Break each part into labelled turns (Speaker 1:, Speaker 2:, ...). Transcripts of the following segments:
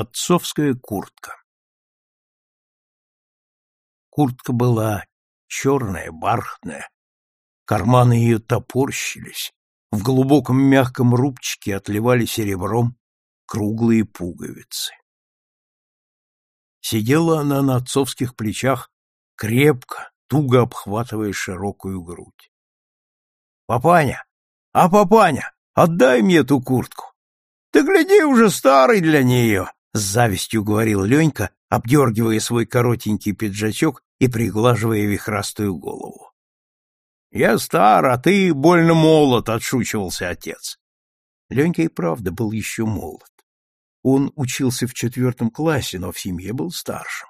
Speaker 1: Отцовская куртка Куртка была черная, бархатная, карманы ее топорщились, в глубоком мягком рубчике отливали серебром круглые пуговицы. Сидела она на отцовских плечах крепко, туго обхватывая широкую грудь. — Папаня! А, папаня, отдай мне эту куртку! Ты гляди, уже старый для нее! — с завистью говорил Ленька, обдергивая свой коротенький пиджачок и приглаживая вихрастую голову. — Я стар, а ты больно молод, — отшучивался отец. Ленька и правда был еще молод. Он учился в четвертом классе, но в семье был старшим.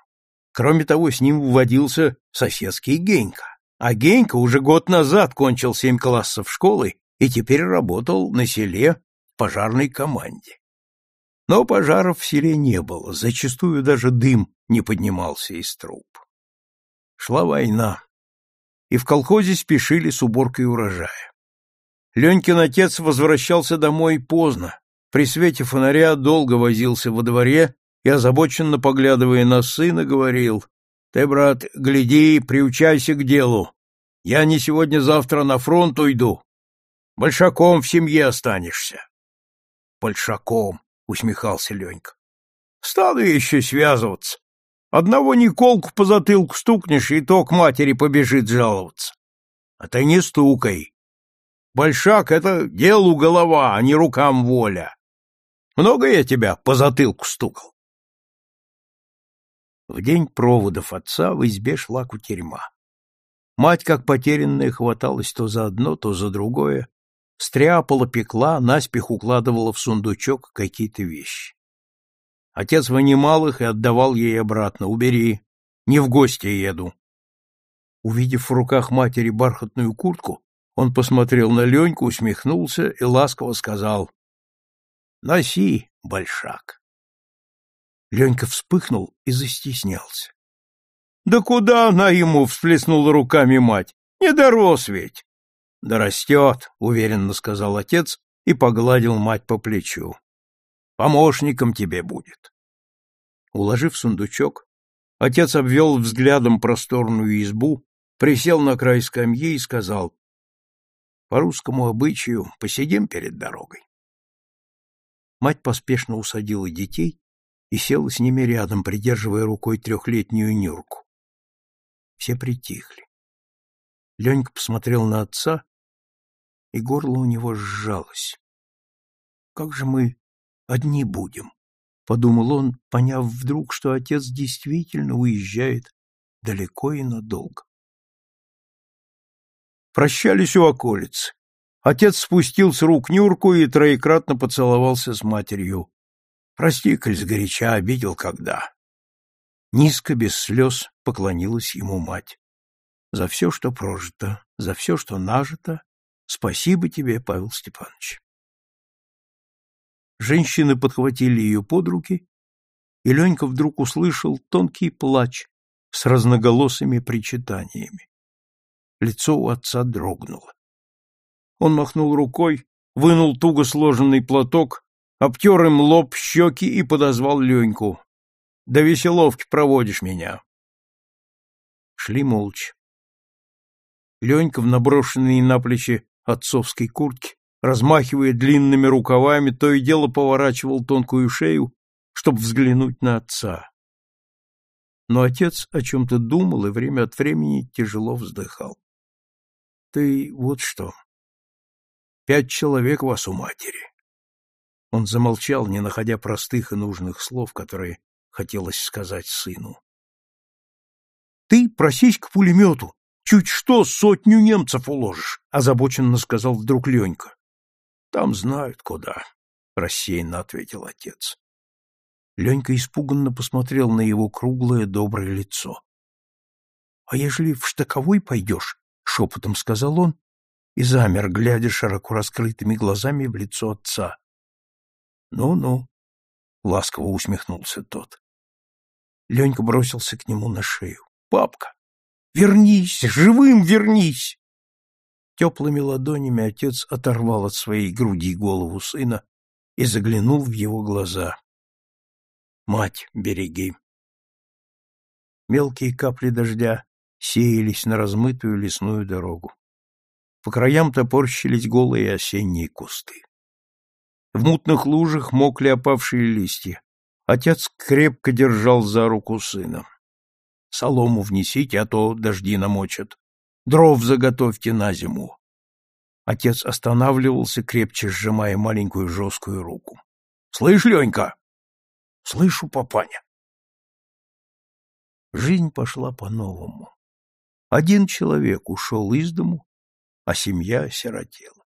Speaker 1: Кроме того, с ним вводился соседский Генька. А Генька уже год назад кончил семь классов школы и теперь работал на селе в пожарной команде. Но пожаров в селе не было, зачастую даже дым не поднимался из труб. Шла война, и в колхозе спешили с уборкой урожая. Ленькин отец возвращался домой поздно, при свете фонаря долго возился во дворе и, озабоченно поглядывая на сына, говорил, «Ты, брат, гляди, приучайся к делу. Я не сегодня-завтра на фронт уйду. Большаком в семье останешься». «Большаком», — усмехался Ленька. «Стану еще связываться. Одного Николку по затылку стукнешь, и то к матери побежит жаловаться. А ты не стукай. Большак — это делу голова, а не рукам воля. Много я тебя по затылку стукал? В день проводов отца в избе шла кутерьма. Мать, как потерянная, хваталась то за одно, то за другое, стряпала, пекла, наспех укладывала в сундучок какие-то вещи. Отец вынимал их и отдавал ей обратно. «Убери, не в гости еду». Увидев в руках матери бархатную куртку, он посмотрел на Леньку, усмехнулся и ласково сказал Носи, большак. Ленька вспыхнул и застеснялся. Да куда она ему, всплеснула руками мать. Не дорос ведь. Да растет, уверенно сказал отец и погладил мать по плечу. Помощником тебе будет. Уложив сундучок, отец обвел взглядом просторную избу, присел на край скамьи и сказал, по русскому обычаю посидим перед дорогой. Мать поспешно усадила детей и села с ними рядом, придерживая рукой трехлетнюю Нюрку. Все притихли. Ленька посмотрел на отца, и горло у него сжалось. «Как же мы одни будем?» — подумал он, поняв вдруг, что отец действительно уезжает далеко и надолго. Прощались у околицы. Отец спустил с рук Нюрку и троекратно поцеловался с матерью. Прости, коль сгоряча обидел когда. Низко, без слез, поклонилась ему мать. За все, что прожито, за все, что нажито, спасибо тебе, Павел Степанович. Женщины подхватили ее под руки, и Ленька вдруг услышал тонкий плач с разноголосыми причитаниями. Лицо у отца дрогнуло. Он махнул рукой, вынул туго сложенный платок, обтер им лоб, щеки и подозвал Леньку. — До веселовки проводишь меня. Шли молча. Ленька в наброшенной на плечи отцовской куртке, размахивая длинными рукавами, то и дело поворачивал тонкую шею, чтобы взглянуть на отца. Но отец о чем-то думал и время от времени тяжело вздыхал. — Ты вот что, Пять человек вас у матери. Он замолчал, не находя простых и нужных слов, которые хотелось сказать сыну. Ты просись к пулемету, чуть что сотню немцев уложишь, озабоченно сказал вдруг Ленька. Там знают куда, рассеянно ответил отец. Ленька испуганно посмотрел на его круглое доброе лицо. — А ежели в штаковой пойдешь? — шепотом сказал он и замер, глядя широко раскрытыми глазами в лицо отца. «Ну-ну», — ласково усмехнулся тот. Ленька бросился к нему на шею. «Папка, вернись, живым вернись!» Теплыми ладонями отец оторвал от своей груди голову сына и заглянул в его глаза. Мать, береги. Мелкие капли дождя сеялись на размытую лесную дорогу. По краям топорщились голые осенние кусты. В мутных лужах мокли опавшие листья. Отец крепко держал за руку сына. Солому внесите, а то дожди намочат. Дров заготовьте на зиму. Отец останавливался, крепче сжимая маленькую жесткую руку. — Слышь, Ленька? — Слышу, папаня. Жизнь пошла по-новому. Один человек ушел из дому, а семья осиротела.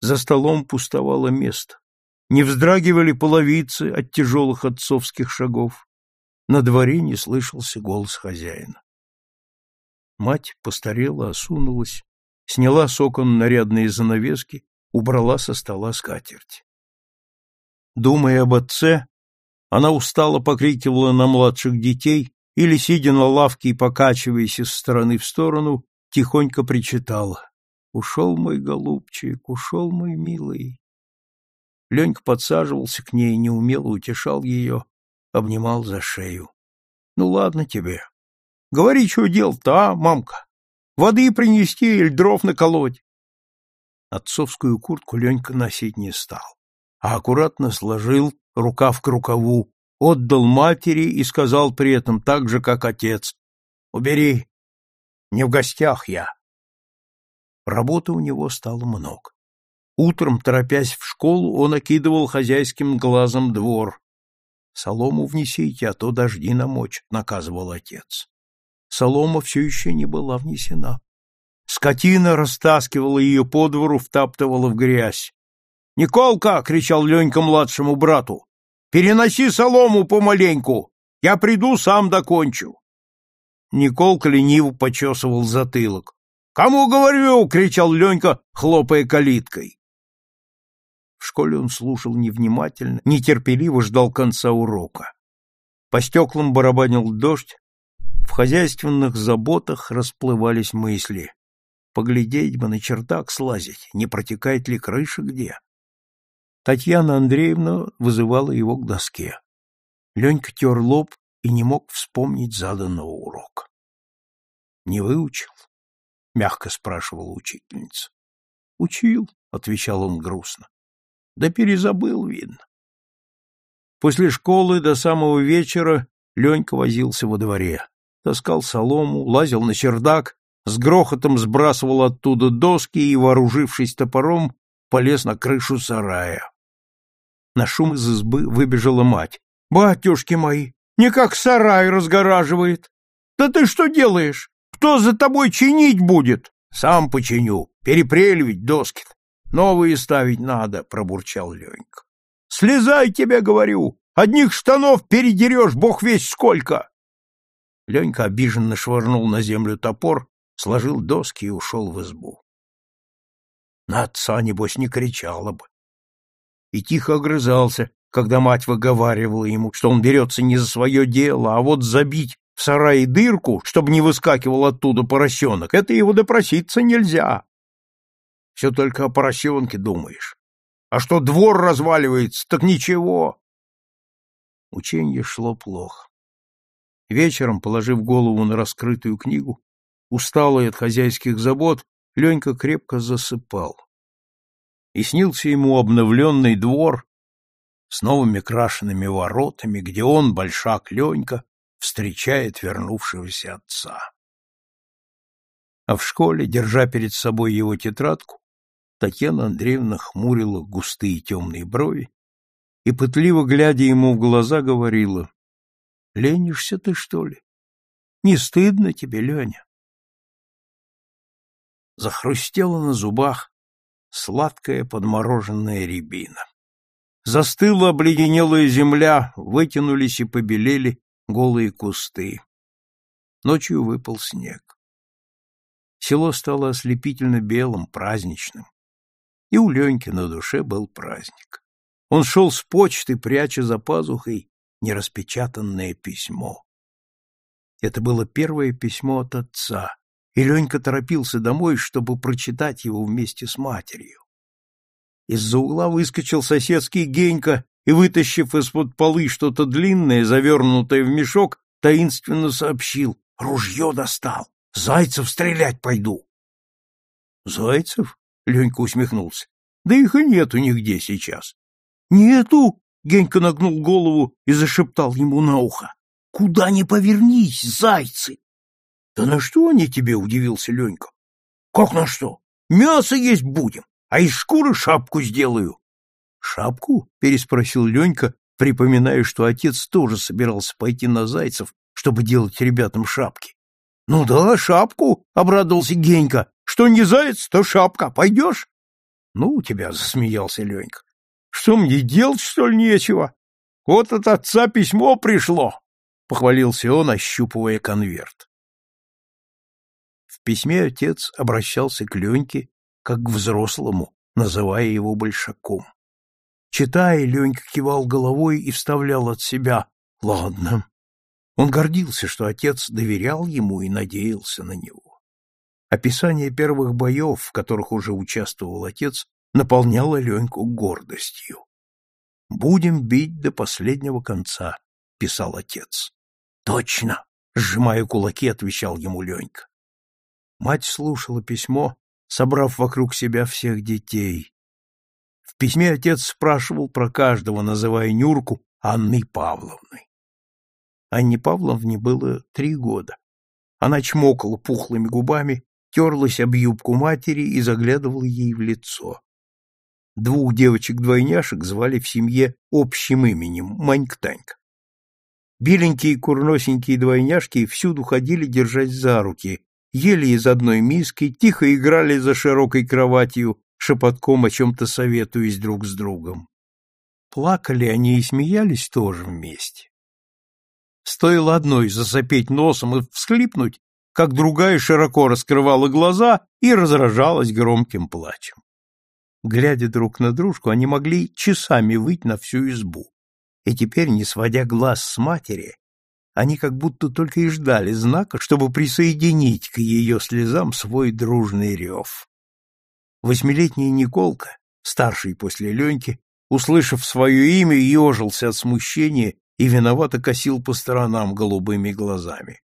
Speaker 1: За столом пустовало место. Не вздрагивали половицы от тяжелых отцовских шагов. На дворе не слышался голос хозяина. Мать постарела, осунулась, сняла с окон нарядные занавески, убрала со стола скатерть. Думая об отце, она устало покрикивала на младших детей или, сидя на лавке и покачиваясь из стороны в сторону, тихонько причитала. «Ушел мой голубчик, ушел мой милый». Ленька подсаживался к ней, неумело утешал ее, обнимал за шею. Ну ладно тебе. Говори, что делать-то, а, мамка? Воды принести или дров наколоть? Отцовскую куртку Ленька носить не стал, а аккуратно сложил рукав к рукаву, отдал матери и сказал при этом так же, как отец. «Убери, не в гостях я». Работы у него стало много. Утром, торопясь в школу, он окидывал хозяйским глазом двор, Солому внесите, а то дожди намочат, — наказывал отец. Солома все еще не была внесена. Скотина растаскивала ее по двору, втаптывала в грязь. «Николка!» — кричал Ленька младшему брату. «Переноси солому помаленьку! Я приду, сам докончу!» Николка лениво почесывал затылок. «Кому говорю?» — кричал Ленька, хлопая калиткой. В школе он слушал невнимательно, нетерпеливо ждал конца урока. По стеклам барабанил дождь, в хозяйственных заботах расплывались мысли. Поглядеть бы на чердак слазить, не протекает ли крыша где. Татьяна Андреевна вызывала его к доске. Ленька тер лоб и не мог вспомнить заданного урока. — Не выучил? — мягко спрашивала учительница. — Учил, — отвечал он грустно. Да перезабыл, видно. После школы до самого вечера Ленька возился во дворе. Таскал солому, лазил на чердак, с грохотом сбрасывал оттуда доски и, вооружившись топором, полез на крышу сарая. На шум из избы выбежала мать. — Батюшки мои, никак сарай разгораживает. Да ты что делаешь? Кто за тобой чинить будет? — Сам починю. Перепреливать доски-то. Новые ставить надо, пробурчал Ленька. Слезай, тебе говорю, одних штанов передерешь, бог весь сколько. Ленька обиженно швырнул на землю топор, сложил доски и ушел в избу. На отца, небось, не кричала бы. И тихо огрызался, когда мать выговаривала ему, что он берется не за свое дело, а вот забить в сарае дырку, чтобы не выскакивал оттуда поросенок, это его допроситься нельзя. Все только о поросенке думаешь. А что двор разваливается, так ничего. Учение шло плохо. Вечером, положив голову на раскрытую книгу, усталый от хозяйских забот, Ленька крепко засыпал. И снился ему обновленный двор с новыми крашенными воротами, где он, большак Ленька, встречает вернувшегося отца. А в школе, держа перед собой его тетрадку, Татьяна Андреевна хмурила густые темные брови и, пытливо глядя ему в глаза, говорила, — Ленишься ты, что ли? Не стыдно тебе, Леня? Захрустела на зубах сладкая подмороженная рябина. Застыла обледенелая земля, вытянулись и побелели голые кусты. Ночью выпал снег. Село стало ослепительно белым, праздничным. И у Леньки на душе был праздник. Он шел с почты, пряча за пазухой нераспечатанное письмо. Это было первое письмо от отца, и Ленька торопился домой, чтобы прочитать его вместе с матерью. Из-за угла выскочил соседский Генька и, вытащив из-под полы что-то длинное, завернутое в мешок, таинственно сообщил. Ружье достал. Зайцев стрелять пойду. Зайцев? Ленька усмехнулся. Да их и нету нигде сейчас. Нету? Генька нагнул голову и зашептал ему на ухо. Куда ни повернись, зайцы! Да на что они тебе, удивился Ленька. Как на что? Мясо есть будем, а из шкуры шапку сделаю. Шапку? переспросил Ленька, припоминая, что отец тоже собирался пойти на зайцев, чтобы делать ребятам шапки. Ну да, шапку, обрадовался Генька. Что не заяц, то шапка. Пойдешь? Ну, у тебя засмеялся Ленька. Что мне делать, что ли, нечего? Вот от отца письмо пришло, похвалился он, ощупывая конверт. В письме отец обращался к Леньке как к взрослому, называя его большаком. Читая, Ленька кивал головой и вставлял от себя «Ладно». Он гордился, что отец доверял ему и надеялся на него. Описание первых боев, в которых уже участвовал отец, наполняло Леньку гордостью. «Будем бить до последнего конца», — писал отец. «Точно!» — сжимая кулаки, отвечал ему Ленька. Мать слушала письмо, собрав вокруг себя всех детей. В письме отец спрашивал про каждого, называя Нюрку Анной Павловной. Анне Павловне было три года. Она чмокала пухлыми губами, терлась об юбку матери и заглядывала ей в лицо. Двух девочек-двойняшек звали в семье общим именем Маньк-Танька. Беленькие курносенькие двойняшки всюду ходили держась за руки, ели из одной миски, тихо играли за широкой кроватью, шепотком о чем-то советуясь друг с другом. Плакали они и смеялись тоже вместе. Стоило одной засопеть носом и всхлипнуть, как другая широко раскрывала глаза и разражалась громким плачем. Глядя друг на дружку, они могли часами выть на всю избу. И теперь, не сводя глаз с матери, они как будто только и ждали знака, чтобы присоединить к ее слезам свой дружный рев. Восьмилетний Николка, старший после Леньки, услышав свое имя, ежился от смущения и виновато косил по сторонам голубыми глазами.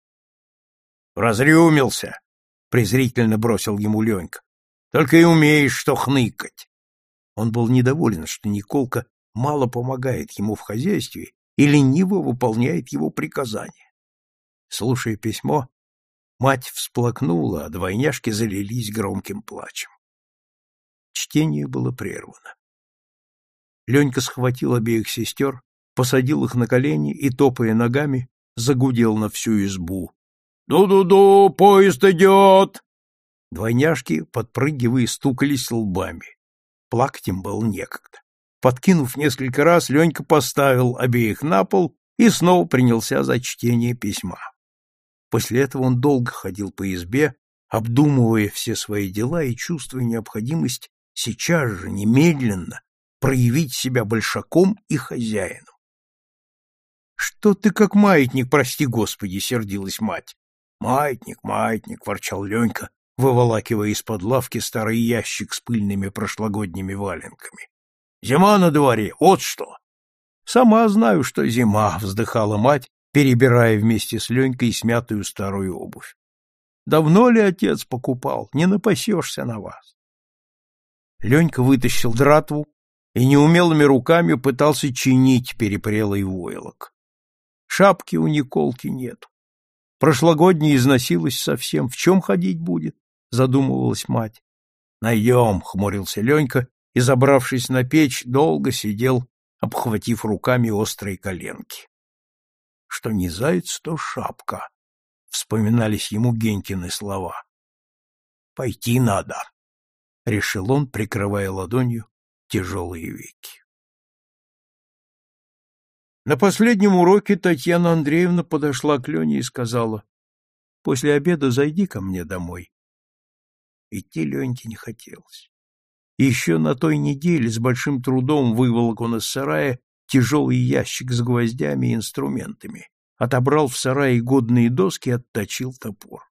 Speaker 1: «Разрюмился!» — презрительно бросил ему Ленька. «Только и умеешь, что хныкать!» Он был недоволен, что Николка мало помогает ему в хозяйстве и лениво выполняет его приказания. Слушая письмо, мать всплакнула, а двойняшки залились громким плачем. Чтение было прервано. Ленька схватил обеих сестер, посадил их на колени и, топая ногами, загудел на всю избу. «Ду-ду-ду, поезд идет!» Двойняшки, подпрыгивая, стукались лбами. Плакать им было некогда. Подкинув несколько раз, Ленька поставил обеих на пол и снова принялся за чтение письма. После этого он долго ходил по избе, обдумывая все свои дела и чувствуя необходимость сейчас же, немедленно, проявить себя большаком и хозяином. — Что ты как маятник, прости господи, — сердилась мать. — Маятник, маятник, — ворчал Ленька, выволакивая из-под лавки старый ящик с пыльными прошлогодними валенками. Зима на дворе, вот что. Сама знаю, что зима, вздыхала мать, перебирая вместе с Ленькой смятую старую обувь. Давно ли отец покупал? Не напасешься на вас. Ленька вытащил дратву и неумелыми руками пытался чинить перепрелый войлок. Шапки у Николки нету. Прошлогодняя износилась совсем. В чем ходить будет? Задумывалась мать. Найдем, хмурился Ленька и, забравшись на печь, долго сидел, обхватив руками острые коленки. Что не заяц, то шапка, — вспоминались ему Генькины слова. «Пойти надо», — решил он, прикрывая ладонью тяжелые веки. На последнем уроке Татьяна Андреевна подошла к Лене и сказала, «После обеда зайди ко мне домой». Идти Леньке не хотелось. Еще на той неделе с большим трудом выволок он из сарая тяжелый ящик с гвоздями и инструментами, отобрал в сарае годные доски и отточил топор.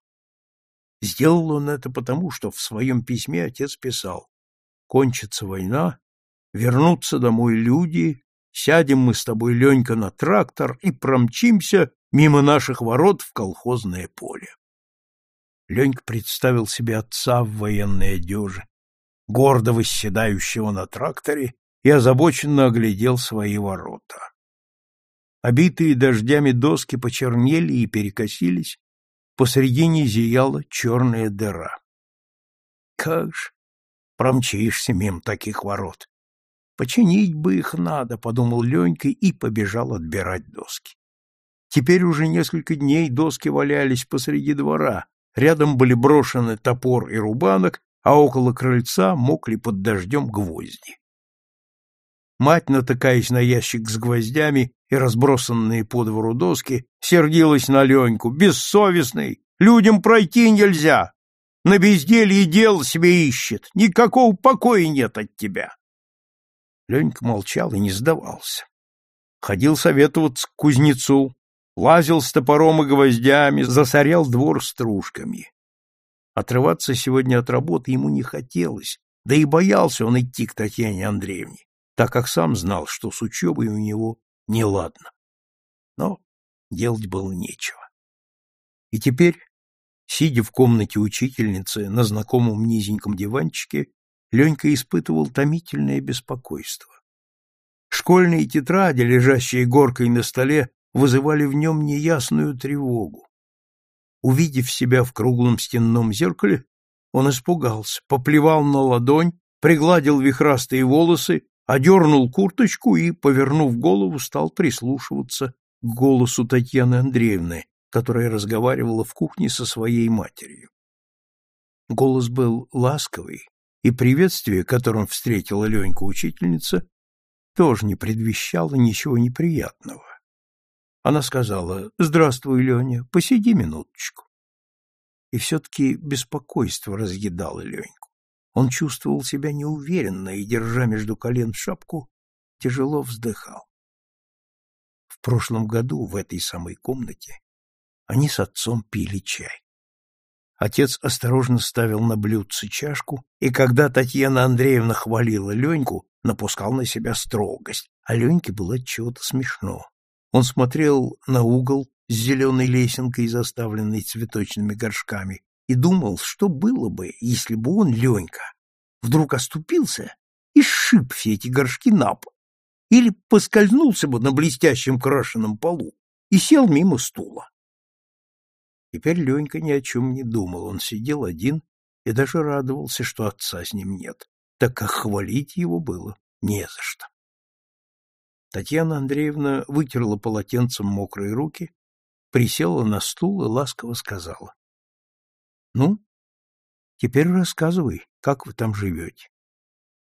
Speaker 1: Сделал он это потому, что в своем письме отец писал «Кончится война, вернутся домой люди, сядем мы с тобой, Ленька, на трактор и промчимся мимо наших ворот в колхозное поле. Ленька представил себе отца в военной одежде, гордо восседающего на тракторе, и озабоченно оглядел свои ворота. Обитые дождями доски почернели и перекосились, посредине зияла черная дыра. Как ж промчишься мимо таких ворот? Починить бы их надо, подумал Ленька и побежал отбирать доски. Теперь уже несколько дней доски валялись посреди двора, рядом были брошены топор и рубанок, а около крыльца мокли под дождем гвозди. Мать, натыкаясь на ящик с гвоздями и разбросанные по двору доски, сердилась на Леньку. «Бессовестный! Людям пройти нельзя! На безделье дел себе ищет! Никакого покоя нет от тебя!» Ленька молчал и не сдавался. Ходил советоваться к кузнецу, лазил с топором и гвоздями, засорял двор стружками. Отрываться сегодня от работы ему не хотелось, да и боялся он идти к Татьяне Андреевне так как сам знал, что с учебой у него неладно. Но делать было нечего. И теперь, сидя в комнате учительницы на знакомом низеньком диванчике, Ленька испытывал томительное беспокойство. Школьные тетради, лежащие горкой на столе, вызывали в нем неясную тревогу. Увидев себя в круглом стенном зеркале, он испугался, поплевал на ладонь, пригладил вихрастые волосы одернул курточку и, повернув голову, стал прислушиваться к голосу Татьяны Андреевны, которая разговаривала в кухне со своей матерью. Голос был ласковый, и приветствие, которым встретила Ленька учительница, тоже не предвещало ничего неприятного. Она сказала, «Здравствуй, Леня, посиди минуточку». И все-таки беспокойство разъедало Леньку. Он чувствовал себя неуверенно и, держа между колен шапку, тяжело вздыхал. В прошлом году в этой самой комнате они с отцом пили чай. Отец осторожно ставил на блюдце чашку, и когда Татьяна Андреевна хвалила Леньку, напускал на себя строгость, а Леньке было чего-то смешно. Он смотрел на угол с зеленой лесенкой, заставленной цветочными горшками, и думал, что было бы, если бы он, Ленька, вдруг оступился и сшиб все эти горшки на пол, или поскользнулся бы на блестящем крашеном полу и сел мимо стула. Теперь Ленька ни о чем не думал, он сидел один и даже радовался, что отца с ним нет, так как хвалить его было не за что. Татьяна Андреевна вытерла полотенцем мокрые руки, присела на стул и ласково сказала. Ну, теперь рассказывай, как вы там живете.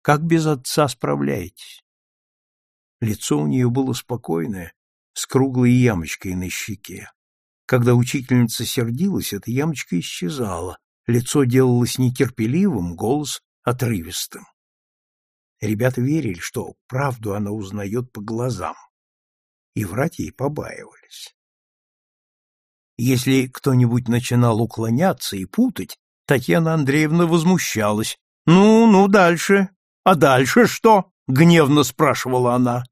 Speaker 1: Как без отца справляетесь? Лицо у нее было спокойное, с круглой ямочкой на щеке. Когда учительница сердилась, эта ямочка исчезала, лицо делалось нетерпеливым, голос отрывистым. Ребята верили, что правду она узнает по глазам, и врать ей побаивались. Если кто-нибудь начинал уклоняться и путать, Татьяна Андреевна возмущалась. «Ну, ну, дальше. А дальше что?» — гневно спрашивала она.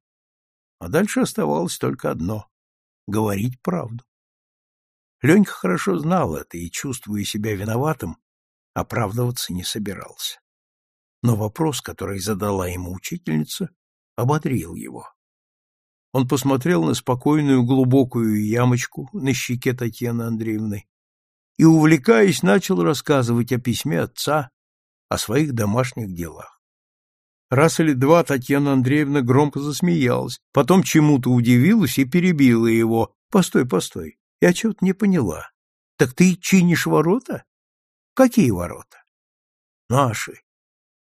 Speaker 1: А дальше оставалось только одно — говорить правду. Ленька хорошо знал это и, чувствуя себя виноватым, оправдываться не собирался. Но вопрос, который задала ему учительница, ободрил его. Он посмотрел на спокойную глубокую ямочку на щеке Татьяны Андреевны и, увлекаясь, начал рассказывать о письме отца, о своих домашних делах. Раз или два Татьяна Андреевна громко засмеялась, потом чему-то удивилась и перебила его. «Постой, постой, я чего-то не поняла. Так ты чинишь ворота? Какие ворота?» «Наши».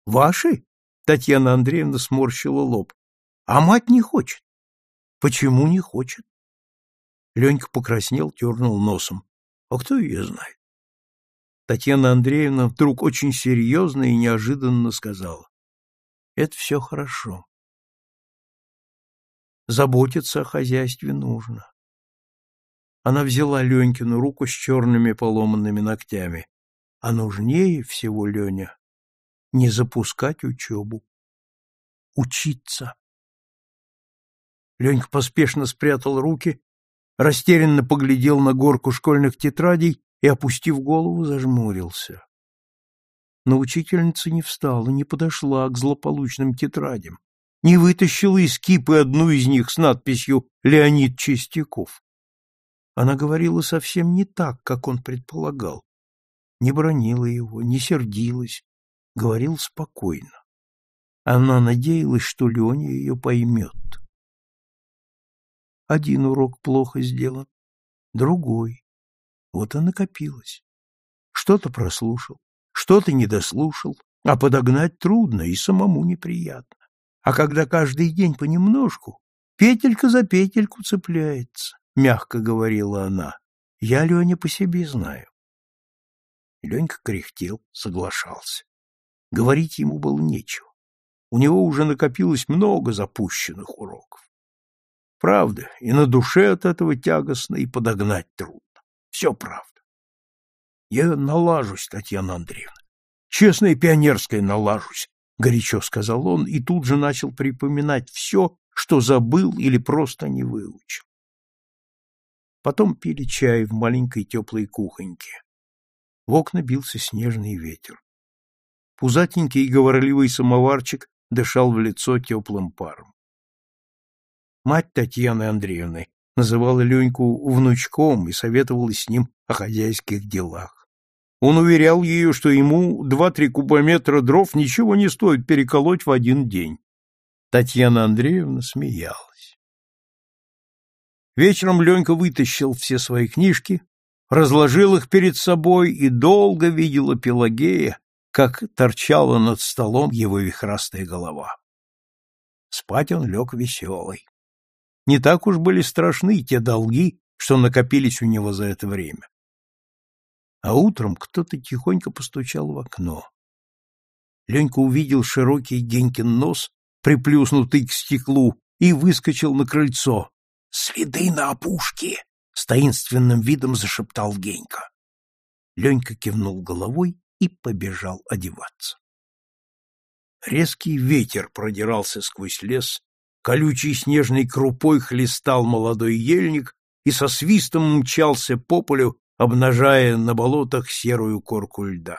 Speaker 1: «Ваши?» Татьяна Андреевна сморщила лоб. «А мать не хочет. Почему не хочет? Ленька покраснел, тернул носом. А кто ее знает? Татьяна Андреевна вдруг очень серьезно и неожиданно сказала. Это все хорошо. Заботиться о хозяйстве нужно. Она взяла Ленькину руку с черными поломанными ногтями. А нужнее всего, Леня, не запускать учебу. Учиться. Ленька поспешно спрятал руки, растерянно поглядел на горку школьных тетрадей и, опустив голову, зажмурился. Но учительница не встала, не подошла к злополучным тетрадям, не вытащила из кипы одну из них с надписью «Леонид Чистяков». Она говорила совсем не так, как он предполагал. Не бронила его, не сердилась, говорил спокойно. Она надеялась, что Леня ее поймет. Один урок плохо сделан, другой. Вот и накопилось. Что-то прослушал, что-то не дослушал, а подогнать трудно и самому неприятно. А когда каждый день понемножку, петелька за петельку цепляется, — мягко говорила она. Я Леня по себе знаю. Ленька кряхтел, соглашался. Говорить ему было нечего. У него уже накопилось много запущенных уроков. Правда, и на душе от этого тягостно, и подогнать трудно. Все правда. Я налажусь, Татьяна Андреевна. Честно и пионерское налажусь, — горячо сказал он и тут же начал припоминать все, что забыл или просто не выучил. Потом пили чай в маленькой теплой кухоньке. В окна бился снежный ветер. Пузатенький и говорливый самоварчик дышал в лицо теплым паром. Мать Татьяны Андреевны называла Леньку внучком и советовала с ним о хозяйских делах. Он уверял ее, что ему два-три кубометра дров ничего не стоит переколоть в один день. Татьяна Андреевна смеялась. Вечером Ленька вытащил все свои книжки, разложил их перед собой и долго видела Пелагея, как торчала над столом его вихрастая голова. Спать он лег веселый. Не так уж были страшны те долги, что накопились у него за это время а утром кто-то тихонько постучал в окно. Ленька увидел широкий Генькин нос, приплюснутый к стеклу, и выскочил на крыльцо. «Следы на опушке!» — с таинственным видом зашептал Генька. Ленька кивнул головой и побежал одеваться. Резкий ветер продирался сквозь лес, колючей снежной крупой хлестал молодой ельник и со свистом мчался по полю, обнажая на болотах серую корку льда.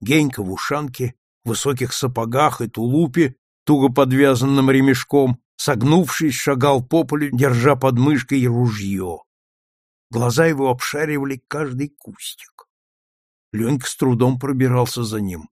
Speaker 1: Генька в ушанке, в высоких сапогах и тулупе, туго подвязанным ремешком, согнувшись, шагал по полю, держа под мышкой ружье. Глаза его обшаривали каждый кустик. Ленька с трудом пробирался за ним.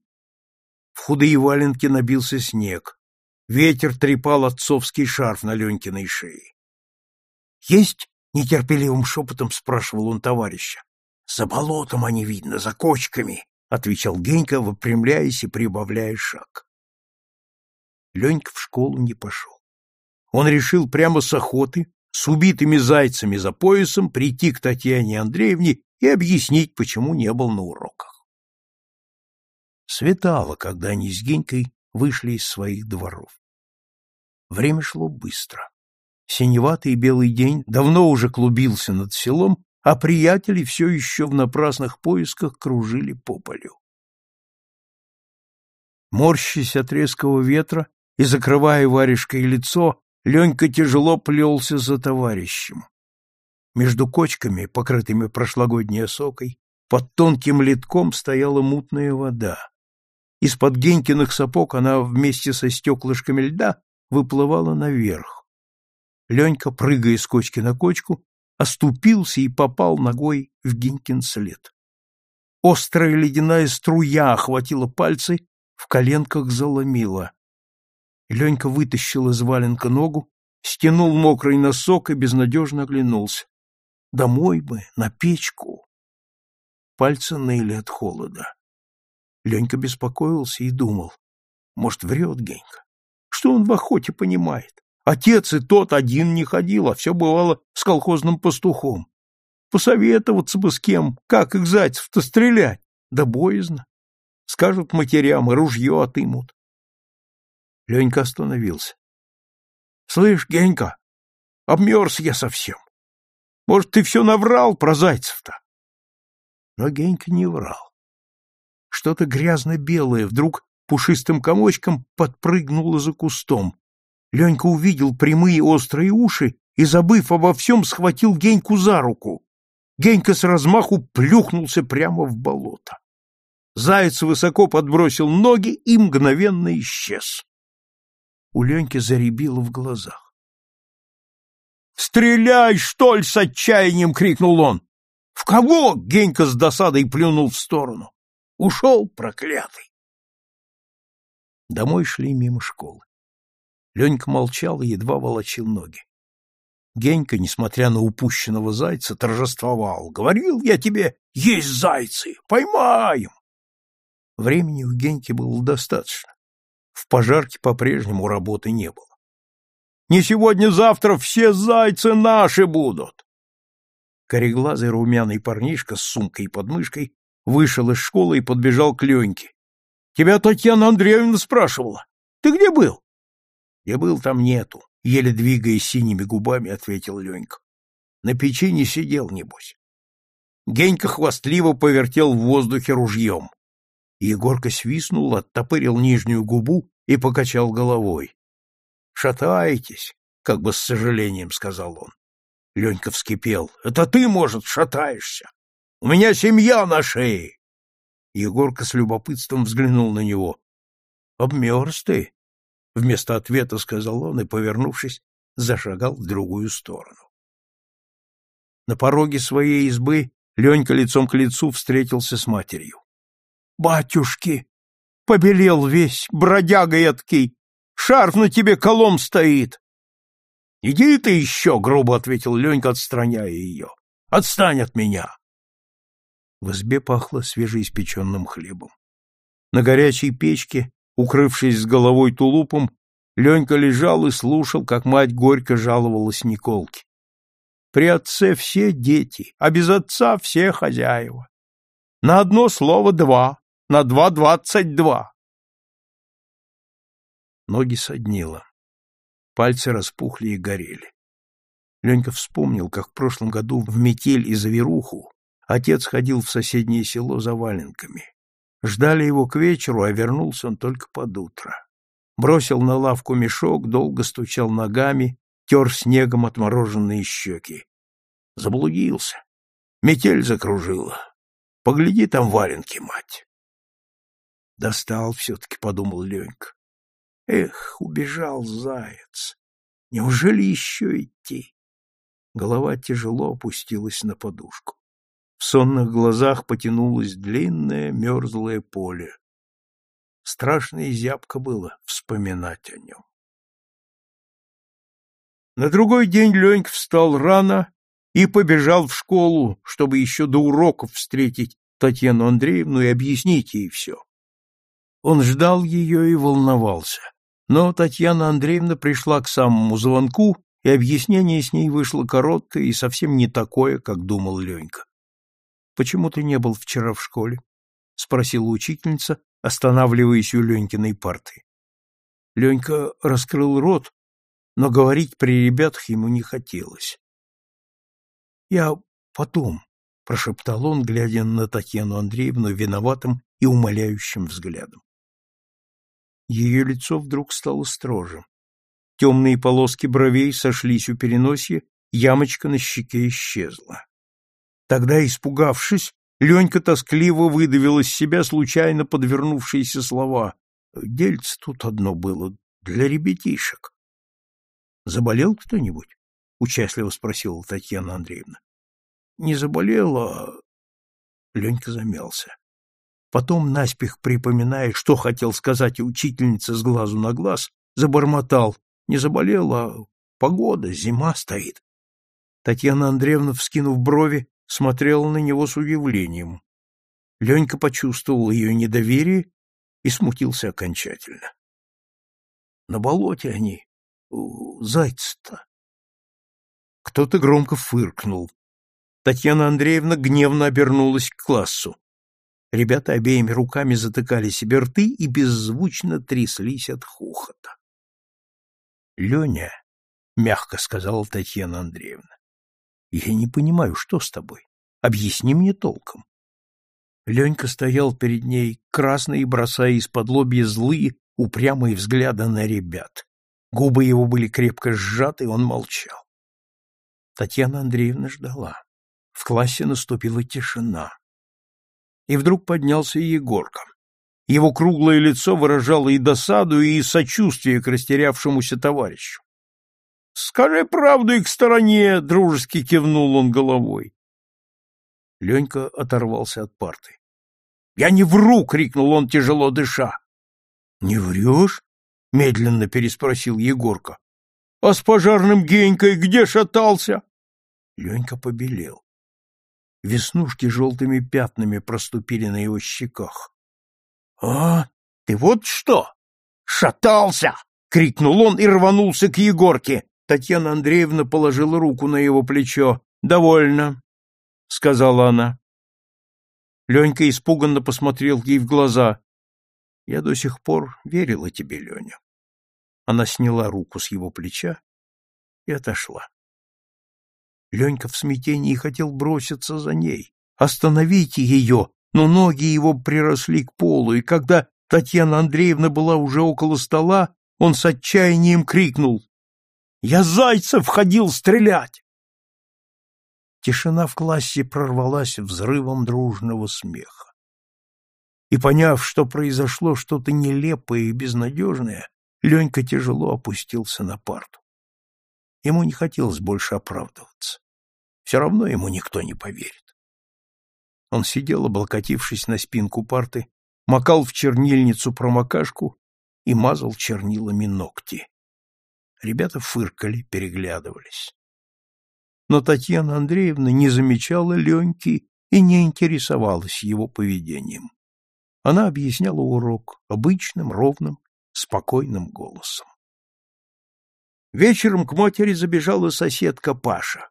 Speaker 1: В худые валенки набился снег. Ветер трепал отцовский шарф на Ленькиной шее. — Есть Нетерпеливым шепотом спрашивал он товарища. — За болотом они, видно, за кочками, — отвечал Генька, выпрямляясь и прибавляя шаг. Ленька в школу не пошел. Он решил прямо с охоты, с убитыми зайцами за поясом, прийти к Татьяне Андреевне и объяснить, почему не был на уроках. Светало, когда они с Генькой вышли из своих дворов. Время шло быстро. Синеватый белый день давно уже клубился над селом, а приятели все еще в напрасных поисках кружили по полю. Морщась от резкого ветра и закрывая варежкой лицо, Ленька тяжело плелся за товарищем. Между кочками, покрытыми прошлогодней осокой, под тонким литком стояла мутная вода. Из-под Генькиных сапог она вместе со стеклышками льда выплывала наверх. Ленька, прыгая с кочки на кочку, оступился и попал ногой в Гинькин след. Острая ледяная струя охватила пальцы, в коленках заломила. Ленька вытащил из валенка ногу, стянул мокрый носок и безнадежно оглянулся. Домой бы, на печку. Пальцы ныли от холода. Ленька беспокоился и думал, может, врет Генька. Что он в охоте понимает? Отец и тот один не ходил, а все бывало с колхозным пастухом. Посоветоваться бы с кем, как их зайцев-то стрелять, да боязно. Скажут матерям, и ружье отымут. Ленька остановился. — Слышь, Генька, обмерз я совсем. Может, ты все наврал про зайцев-то? Но Генька не врал. Что-то грязно-белое вдруг пушистым комочком подпрыгнуло за кустом. Ленька увидел прямые острые уши и, забыв обо всем, схватил Геньку за руку. Генька с размаху плюхнулся прямо в болото. Заяц высоко подбросил ноги и мгновенно исчез. У Леньки заребило в глазах. «Стреляй, что ли!» — с отчаянием крикнул он. «В кого?» — Генька с досадой плюнул в сторону. «Ушел, проклятый!» Домой шли мимо школы. Ленька молчал и едва волочил ноги. Генька, несмотря на упущенного зайца, торжествовал. «Говорил я тебе, есть зайцы! Поймаем!» Времени у Геньки было достаточно. В пожарке по-прежнему работы не было. «Не сегодня-завтра все зайцы наши будут!» Кореглазый румяный парнишка с сумкой под мышкой вышел из школы и подбежал к Леньке. «Тебя Татьяна Андреевна спрашивала. Ты где был?» «Я был там нету», — еле двигая синими губами, ответил Ленька. «На печи не сидел, небось». Генька хвастливо повертел в воздухе ружьем. Егорка свистнул, оттопырил нижнюю губу и покачал головой. «Шатаетесь», — как бы с сожалением сказал он. Ленька вскипел. «Это ты, может, шатаешься? У меня семья на шее!» Егорка с любопытством взглянул на него. «Обмерз ты?» Вместо ответа сказал он и, повернувшись, зашагал в другую сторону. На пороге своей избы Ленька лицом к лицу встретился с матерью. «Батюшки!» Побелел весь, бродяга эткий! Шарф на тебе колом стоит!» «Иди ты еще!» — грубо ответил Ленька, отстраняя ее. «Отстань от меня!» В избе пахло свежеиспеченным хлебом. На горячей печке Укрывшись с головой тулупом, Ленька лежал и слушал, как мать горько жаловалась Николке. При отце все дети, а без отца все хозяева. На одно слово два, на два двадцать два. Ноги соднило. Пальцы распухли и горели. Ленька вспомнил, как в прошлом году в метель и заверуху отец ходил в соседнее село за валенками. Ждали его к вечеру, а вернулся он только под утро. Бросил на лавку мешок, долго стучал ногами, тер снегом отмороженные щеки. Заблудился. Метель закружила. Погляди там валенки, мать. Достал все-таки, подумал Ленька. Эх, убежал заяц. Неужели еще идти? Голова тяжело опустилась на подушку. В сонных глазах потянулось длинное мерзлое поле. Страшно и зябко было вспоминать о нем. На другой день Ленька встал рано и побежал в школу, чтобы еще до уроков встретить Татьяну Андреевну и объяснить ей все. Он ждал ее и волновался, но Татьяна Андреевна пришла к самому звонку, и объяснение с ней вышло короткое и совсем не такое, как думал Ленька. Почему ты не был вчера в школе? спросила учительница, останавливаясь у Ленькиной парты. Ленька раскрыл рот, но говорить при ребятах ему не хотелось. Я потом, прошептал он, глядя на Татьяну Андреевну виноватым и умоляющим взглядом. Ее лицо вдруг стало строже. Темные полоски бровей сошлись у переносья, ямочка на щеке исчезла. Тогда, испугавшись, Ленька тоскливо выдавил из себя случайно подвернувшиеся слова. Дельце тут одно было, для ребятишек. — Заболел кто-нибудь? — участливо спросила Татьяна Андреевна. — Не заболел, а... Ленька замялся. Потом, наспех припоминая, что хотел сказать учительница с глазу на глаз, забормотал. Не заболел, а погода, зима стоит. Татьяна Андреевна, вскинув брови, смотрела на него с удивлением. Ленька почувствовал ее недоверие и смутился окончательно. На болоте они, зайцы-то. Кто-то громко фыркнул. Татьяна Андреевна гневно обернулась к классу. Ребята обеими руками затыкали себе рты и беззвучно тряслись от хохота. — Леня, — мягко сказала Татьяна Андреевна, я не понимаю, что с тобой. Объясни мне толком. Ленька стоял перед ней, красный, бросая из-под лобья злые, упрямые взгляды на ребят. Губы его были крепко сжаты, он молчал. Татьяна Андреевна ждала. В классе наступила тишина. И вдруг поднялся Егорка. Его круглое лицо выражало и досаду, и сочувствие к растерявшемуся товарищу. — Скажи правду и к стороне! — дружески кивнул он головой. Ленька оторвался от парты. — Я не вру! — крикнул он, тяжело дыша. — Не врешь? — медленно переспросил Егорка. — А с пожарным Генькой где шатался? Ленька побелел. Веснушки желтыми пятнами проступили на его щеках. — А, ты вот что! Шатался! — крикнул он и рванулся к Егорке. Татьяна Андреевна положила руку на его плечо. — Довольно, — сказала она. Ленька испуганно посмотрел ей в глаза. — Я до сих пор верила тебе, Леня. Она сняла руку с его плеча и отошла. Ленька в смятении хотел броситься за ней. Остановите ее! Но ноги его приросли к полу, и когда Татьяна Андреевна была уже около стола, он с отчаянием крикнул «Я Зайцев ходил стрелять!» Тишина в классе прорвалась взрывом дружного смеха. И, поняв, что произошло что-то нелепое и безнадежное, Ленька тяжело опустился на парту. Ему не хотелось больше оправдываться. Все равно ему никто не поверит. Он сидел, облокотившись на спинку парты, макал в чернильницу промокашку и мазал чернилами ногти. Ребята фыркали, переглядывались. Но Татьяна Андреевна не замечала Леньки и не интересовалась его поведением. Она объясняла урок обычным, ровным, спокойным голосом. Вечером к матери забежала соседка Паша.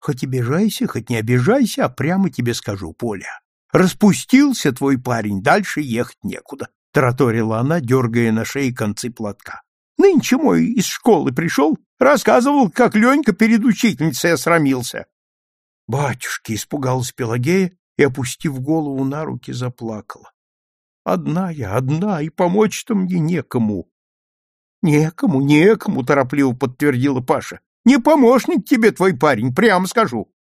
Speaker 1: Хоть обижайся, хоть не обижайся, а прямо тебе скажу, Поля. Распустился твой парень, дальше ехать некуда, — тараторила она, дергая на шее концы платка. Нынче мой из школы пришел, рассказывал, как Ленька перед учительницей осрамился. Батюшки, испугалась Пелагея и, опустив голову на руки, заплакала. Одна я, одна, и помочь-то мне некому. Некому, некому, торопливо подтвердила Паша. Не помощник тебе твой парень, прямо скажу.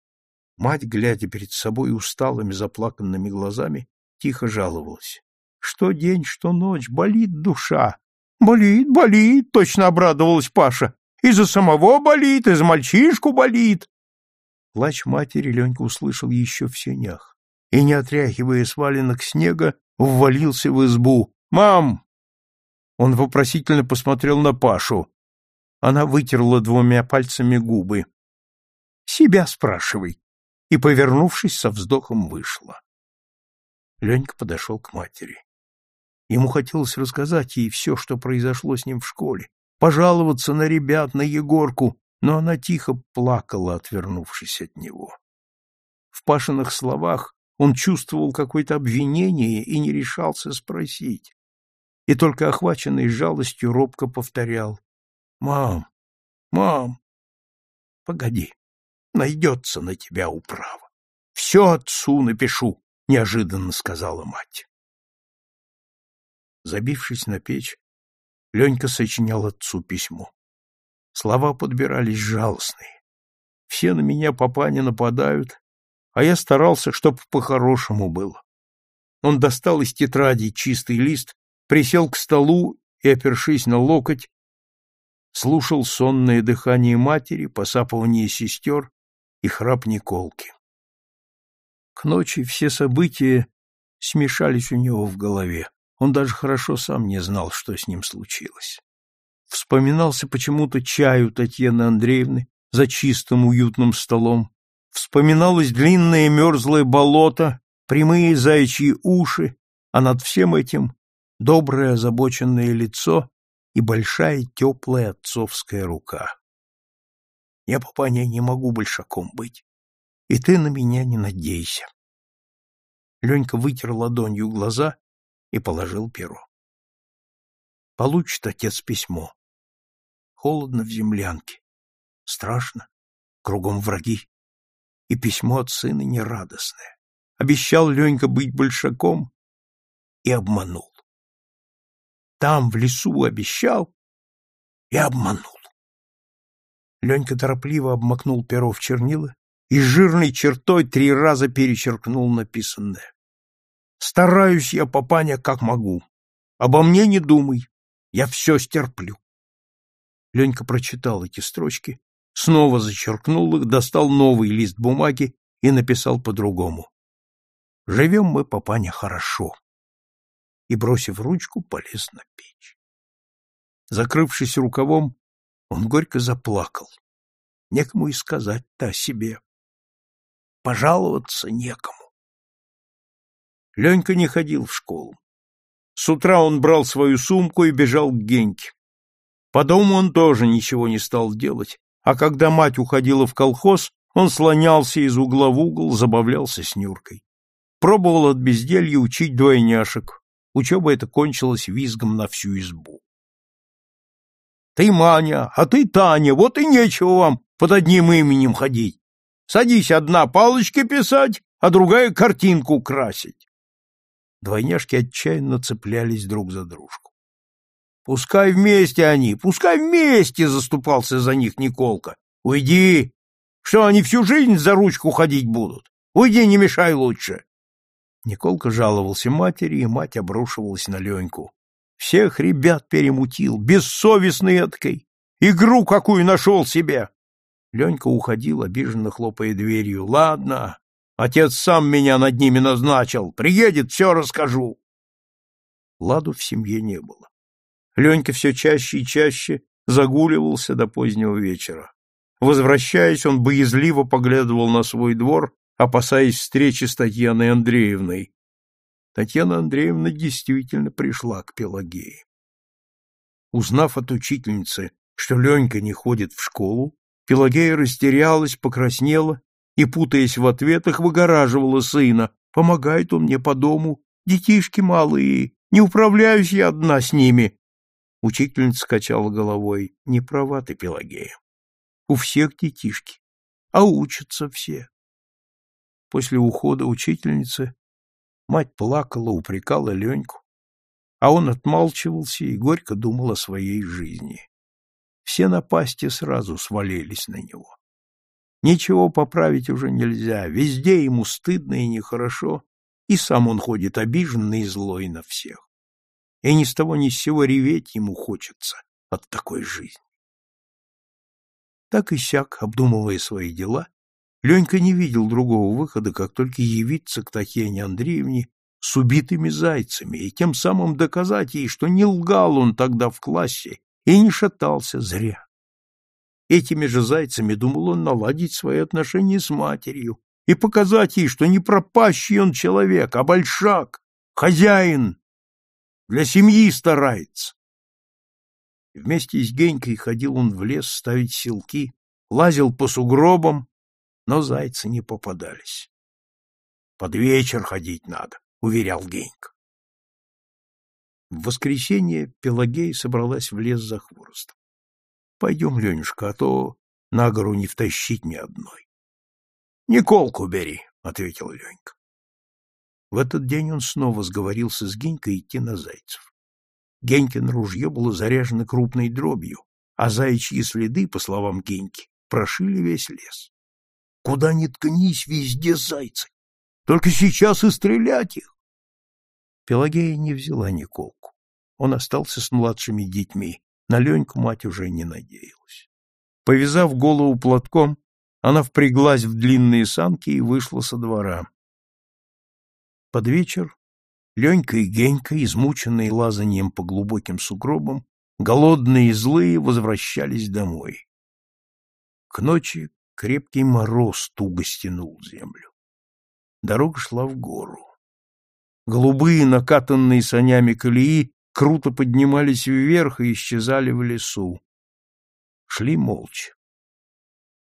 Speaker 1: Мать, глядя перед собой усталыми заплаканными глазами, тихо жаловалась. Что день, что ночь, болит душа. Болит, болит, точно обрадовалась Паша. И за самого болит, и за мальчишку болит. Плач матери Ленька услышал еще в сенях и, не отряхивая сваленок снега, ввалился в избу. «Мам!» Он вопросительно посмотрел на Пашу. Она вытерла двумя пальцами губы. «Себя спрашивай!» И, повернувшись, со вздохом вышла. Ленька подошел к матери. Ему хотелось рассказать ей все, что произошло с ним в школе, пожаловаться на ребят, на Егорку, но она тихо плакала, отвернувшись от него. В Пашиных словах он чувствовал какое-то обвинение и не решался спросить. И только охваченный жалостью робко повторял. — Мам, мам, погоди, найдется на тебя управа. Все отцу напишу, — неожиданно сказала мать. Забившись на печь, Ленька сочинял отцу письмо. Слова подбирались жалостные. Все на меня папа не нападают, а я старался, чтоб по-хорошему было. Он достал из тетради чистый лист, присел к столу и, опершись на локоть, слушал сонное дыхание матери, посапывание сестер и храп Николки. К ночи все события смешались у него в голове. Он даже хорошо сам не знал, что с ним случилось. Вспоминался почему-то чаю Татьяны Андреевны за чистым уютным столом, Вспоминалось длинное мерзлое болото, прямые заячьи уши, а над всем этим доброе озабоченное лицо и большая теплая отцовская рука. Я, папаня, не могу большаком быть, и ты на меня не надейся. Ленька вытер ладонью глаза и положил перо. Получит отец письмо. Холодно в землянке. Страшно. Кругом враги и письмо от сына нерадостное. Обещал Ленька быть большаком и обманул. Там, в лесу, обещал и обманул. Ленька торопливо обмакнул перо в чернила и жирной чертой три раза перечеркнул написанное. «Стараюсь я, папаня, как могу. Обо мне не думай, я все стерплю». Ленька прочитал эти строчки, снова зачеркнул их, достал новый лист бумаги и написал по-другому. «Живем мы, папаня, хорошо». И, бросив ручку, полез на печь. Закрывшись рукавом, он горько заплакал. Некому и сказать-то о себе. Пожаловаться некому. Ленька не ходил в школу. С утра он брал свою сумку и бежал к Геньке. По дому он тоже ничего не стал делать, а когда мать уходила в колхоз, он слонялся из угла в угол, забавлялся с Нюркой. Пробовал от безделья учить двойняшек. Учеба эта кончилась визгом на всю избу. Ты Маня, а ты Таня, вот и нечего вам под одним именем ходить. Садись одна палочки писать, а другая картинку красить. Двойняшки отчаянно цеплялись друг за дружку. Пускай вместе они, пускай вместе, заступался за них Николка. Уйди! Что, они всю жизнь за ручку ходить будут? Уйди, не мешай лучше. Николка жаловался матери, и мать обрушивалась на Леньку. Всех ребят перемутил, бессовестный эткой. Игру какую нашел себе. Ленька уходил, обиженно хлопая дверью. Ладно, отец сам меня над ними назначил. Приедет, все расскажу. Ладу в семье не было. Ленька все чаще и чаще загуливался до позднего вечера. Возвращаясь, он боязливо поглядывал на свой двор, опасаясь встречи с Татьяной Андреевной, Татьяна Андреевна действительно пришла к Пелагее. Узнав от учительницы, что Ленька не ходит в школу, Пелагея растерялась, покраснела и, путаясь в ответах, выгораживала сына. «Помогает он мне по дому, детишки малые, не управляюсь я одна с ними». Учительница качала головой. «Не права ты, Пелагея. У всех детишки, а учатся все». После ухода учительницы Мать плакала, упрекала Леньку, а он отмалчивался и горько думал о своей жизни. Все напасти сразу свалились на него. Ничего поправить уже нельзя, везде ему стыдно и нехорошо, и сам он ходит обиженный и злой на всех. И ни с того ни с сего реветь ему хочется от такой жизни. Так и сяк, обдумывая свои дела, Ленька не видел другого выхода, как только явиться к Татьяне Андреевне с убитыми зайцами и тем самым доказать ей, что не лгал он тогда в классе и не шатался зря. Этими же зайцами думал он наладить свои отношения с матерью и показать ей, что не пропащий он человек, а большак, хозяин, для семьи старается. Вместе с Генькой ходил он в лес ставить селки, лазил по сугробам, но зайцы не попадались. Под вечер ходить надо, уверял Генька. В воскресенье Пелагея собралась в лес за хворостом. Пойдем, Ленюшка, а то на гору не втащить ни одной. — Николку бери, — ответил Ленька. В этот день он снова сговорился с Генькой идти на зайцев. Генькин ружье было заряжено крупной дробью, а заячьи следы, по словам Геньки, прошили весь лес. Куда ни ткнись, везде зайцы. Только сейчас и стрелять их. Пелагея не взяла Николку. Он остался с младшими детьми. На Леньку мать уже не надеялась. Повязав голову платком, она впряглась в длинные санки и вышла со двора. Под вечер Ленька и Генька, измученные лазанием по глубоким сугробам, голодные и злые, возвращались домой. К ночи Крепкий мороз туго стянул землю. Дорога шла в гору. Голубые, накатанные санями колеи, круто поднимались вверх и исчезали в лесу. Шли молча.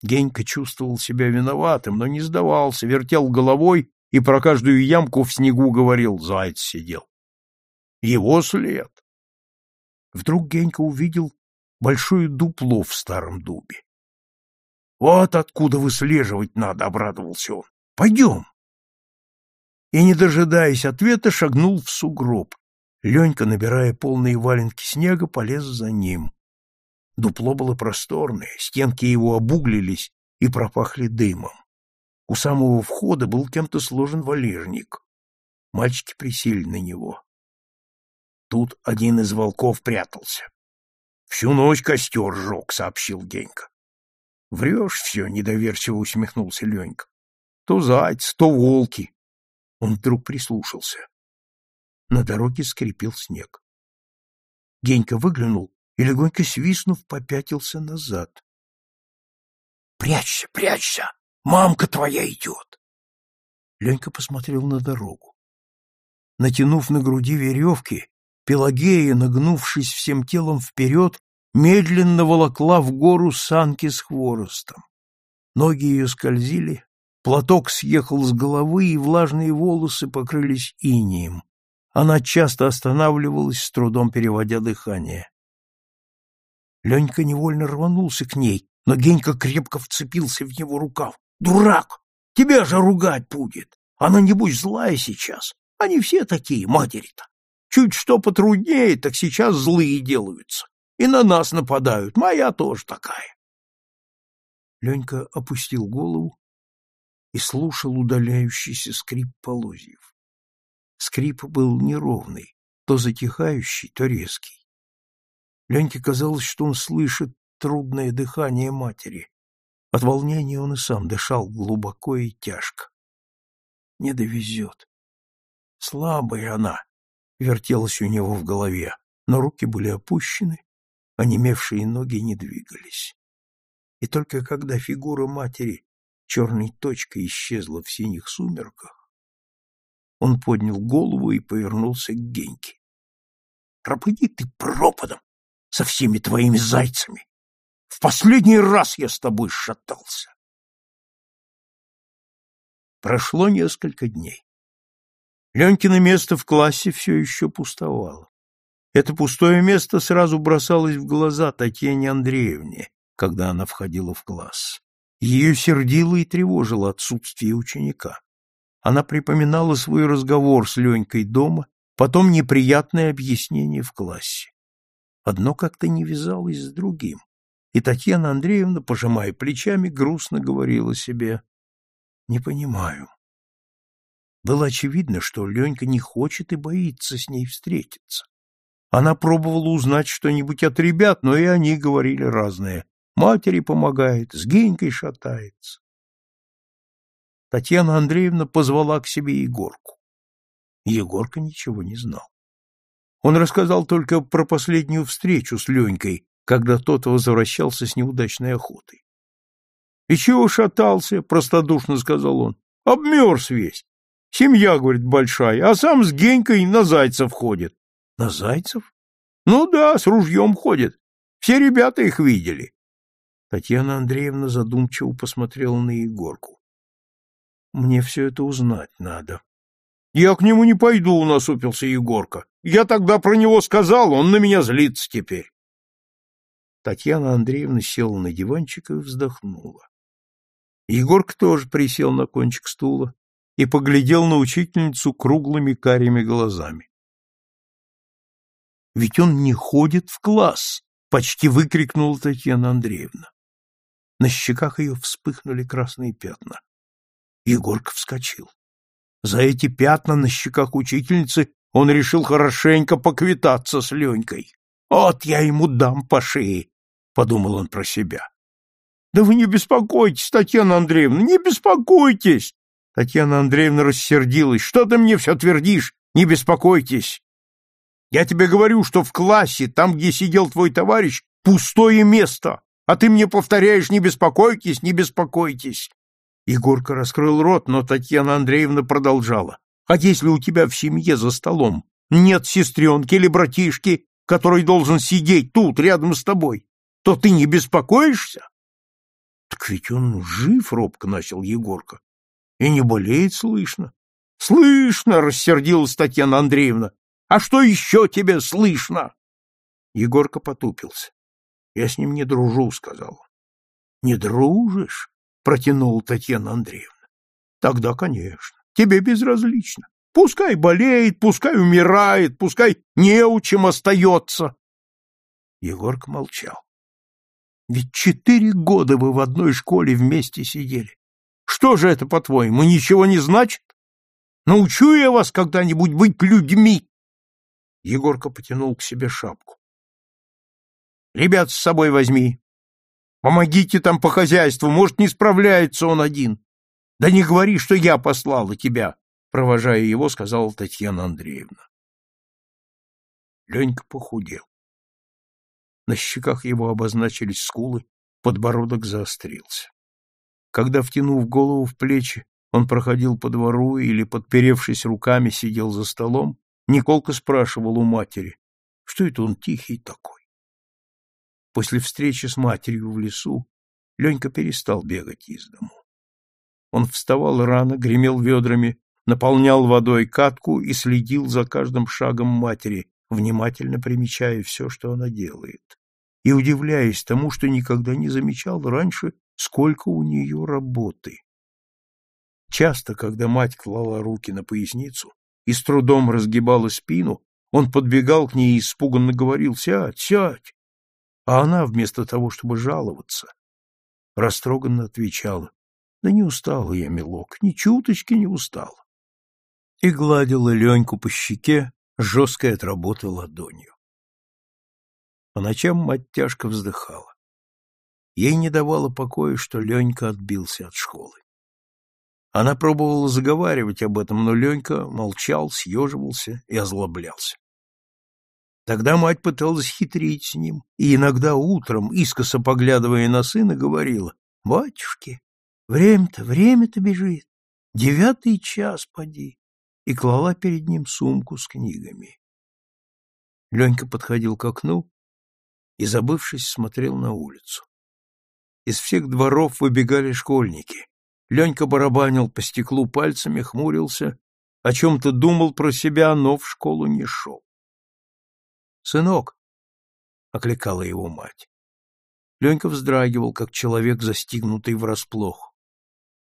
Speaker 1: Генька чувствовал себя виноватым, но не сдавался, вертел головой и про каждую ямку в снегу говорил, заяц сидел. Его след. Вдруг Генька увидел большое дупло в старом дубе. Вот откуда выслеживать надо, — обрадовался он. — Пойдем. И, не дожидаясь ответа, шагнул в сугроб. Ленька, набирая полные валенки снега, полез за ним. Дупло было просторное, стенки его обуглились и пропахли дымом. У самого входа был кем-то сложен валежник. Мальчики присели на него. Тут один из волков прятался. Всю ночь костер жег, — сообщил Генька. — Врешь все, — недоверчиво усмехнулся Ленька. — То зайцы, то волки. Он вдруг прислушался. На дороге скрипел снег. Генька выглянул и, легонько свистнув, попятился назад. — Прячься, прячься! Мамка твоя идет! Ленька посмотрел на дорогу. Натянув на груди веревки, Пелагея, нагнувшись всем телом вперед, медленно волокла в гору санки с хворостом. Ноги ее скользили, платок съехал с головы, и влажные волосы покрылись инием. Она часто останавливалась, с трудом переводя дыхание. Ленька невольно рванулся к ней, но Генька крепко вцепился в его рукав. «Дурак! Тебя же ругать будет! Она, небось, злая сейчас. Они все такие, матери-то. Чуть что потруднее, так сейчас злые делаются. И на нас нападают. Моя тоже такая. Ленька опустил голову и слушал удаляющийся скрип полозьев. Скрип был неровный, то затихающий, то резкий. Леньке казалось, что он слышит трудное дыхание матери. От волнения он и сам дышал глубоко и тяжко. Не довезет. Слабая она, вертелась у него в голове, но руки были опущены, а немевшие ноги не двигались. И только когда фигура матери черной точкой исчезла в синих сумерках, он поднял голову и повернулся к Геньке. — Пропади ты пропадом со всеми твоими зайцами! В последний раз я с тобой шатался! Прошло несколько дней. Ленькино место в классе все еще пустовало. Это пустое место сразу бросалось в глаза Татьяне Андреевне, когда она входила в класс. Ее сердило и тревожило отсутствие ученика. Она припоминала свой разговор с Ленькой дома, потом неприятное объяснение в классе. Одно как-то не вязалось с другим, и Татьяна Андреевна, пожимая плечами, грустно говорила себе «Не понимаю, было очевидно, что Ленька не хочет и боится с ней встретиться. Она пробовала узнать что-нибудь от ребят, но и они говорили разное. Матери помогает, с Генькой шатается. Татьяна Андреевна позвала к себе Егорку. Егорка ничего не знал. Он рассказал только про последнюю встречу с Ленькой, когда тот возвращался с неудачной охотой. — И чего шатался? — простодушно сказал он. — Обмерз весь. Семья, говорит, большая, а сам с Генькой на зайцев ходит. На зайцев? Ну да, с ружьем ходит. Все ребята их видели. Татьяна Андреевна задумчиво посмотрела на Егорку. Мне все это узнать надо. Я к нему не пойду, насупился Егорка. Я тогда про него сказал, он на меня злится теперь. Татьяна Андреевна села на диванчик и вздохнула. Егорка тоже присел на кончик стула и поглядел на учительницу круглыми карими глазами. «Ведь он не ходит в класс!» — почти выкрикнула Татьяна Андреевна. На щеках ее вспыхнули красные пятна. Егорка вскочил. За эти пятна на щеках учительницы он решил хорошенько поквитаться с Ленькой. «Вот я ему дам по шее!» — подумал он про себя. «Да вы не беспокойтесь, Татьяна Андреевна, не беспокойтесь!» Татьяна Андреевна рассердилась. Что ты мне все твердишь? Не беспокойтесь. Я тебе говорю, что в классе, там, где сидел твой товарищ, пустое место, а ты мне повторяешь, не беспокойтесь, не беспокойтесь. Егорка раскрыл рот, но Татьяна Андреевна продолжала. А если у тебя в семье за столом нет сестренки или братишки, который должен сидеть тут, рядом с тобой, то ты не беспокоишься? — Так ведь он жив, — робко начал Егорка. И не болеет слышно. Слышно, рассердилась Татьяна Андреевна. А что еще тебе слышно? Егорка потупился. Я с ним не дружу, сказал Не дружишь? протянула Татьяна Андреевна. Тогда, конечно, тебе безразлично. Пускай болеет, пускай умирает, пускай неучим остается. Егорка молчал. Ведь четыре года вы в одной школе вместе сидели. Что же это, по-твоему, ничего не значит? Научу я вас когда-нибудь быть людьми. Егорка потянул к себе шапку. Ребят с собой возьми. Помогите там по хозяйству, может, не справляется он один. Да не говори, что я послала тебя, провожая его, сказала Татьяна Андреевна. Ленька похудел. На щеках его обозначились скулы, подбородок заострился. Когда, втянув голову в плечи, он проходил по двору или, подперевшись руками, сидел за столом, Николка спрашивал у матери, что это он тихий такой. После встречи с матерью в лесу Ленька перестал бегать из дому. Он вставал рано, гремел ведрами, наполнял водой катку и следил за каждым шагом матери, внимательно примечая все, что она делает, и удивляясь тому, что никогда не замечал раньше, сколько у нее работы. Часто, когда мать клала руки на поясницу и с трудом разгибала спину, он подбегал к ней и испуганно говорил «Сядь, сядь!» А она, вместо того, чтобы жаловаться, растроганно отвечала «Да не устала я, милок, ни чуточки не устала». И гладила Леньку по щеке жесткой от работы ладонью. По ночам мать тяжко вздыхала. Ей не давало покоя, что Ленька отбился от школы. Она пробовала заговаривать об этом, но Ленька молчал, съеживался и озлоблялся. Тогда мать пыталась хитрить с ним, и иногда утром, искоса поглядывая на сына, говорила, «Батюшки, время-то, время-то бежит, девятый час поди», и клала перед ним сумку с книгами. Ленька подходил к окну и, забывшись, смотрел на улицу. Из всех дворов выбегали школьники. Ленька барабанил по стеклу пальцами, хмурился, о чем-то думал про себя, но в школу не шел. «Сынок!» — окликала его мать. Ленька вздрагивал, как человек, застигнутый врасплох.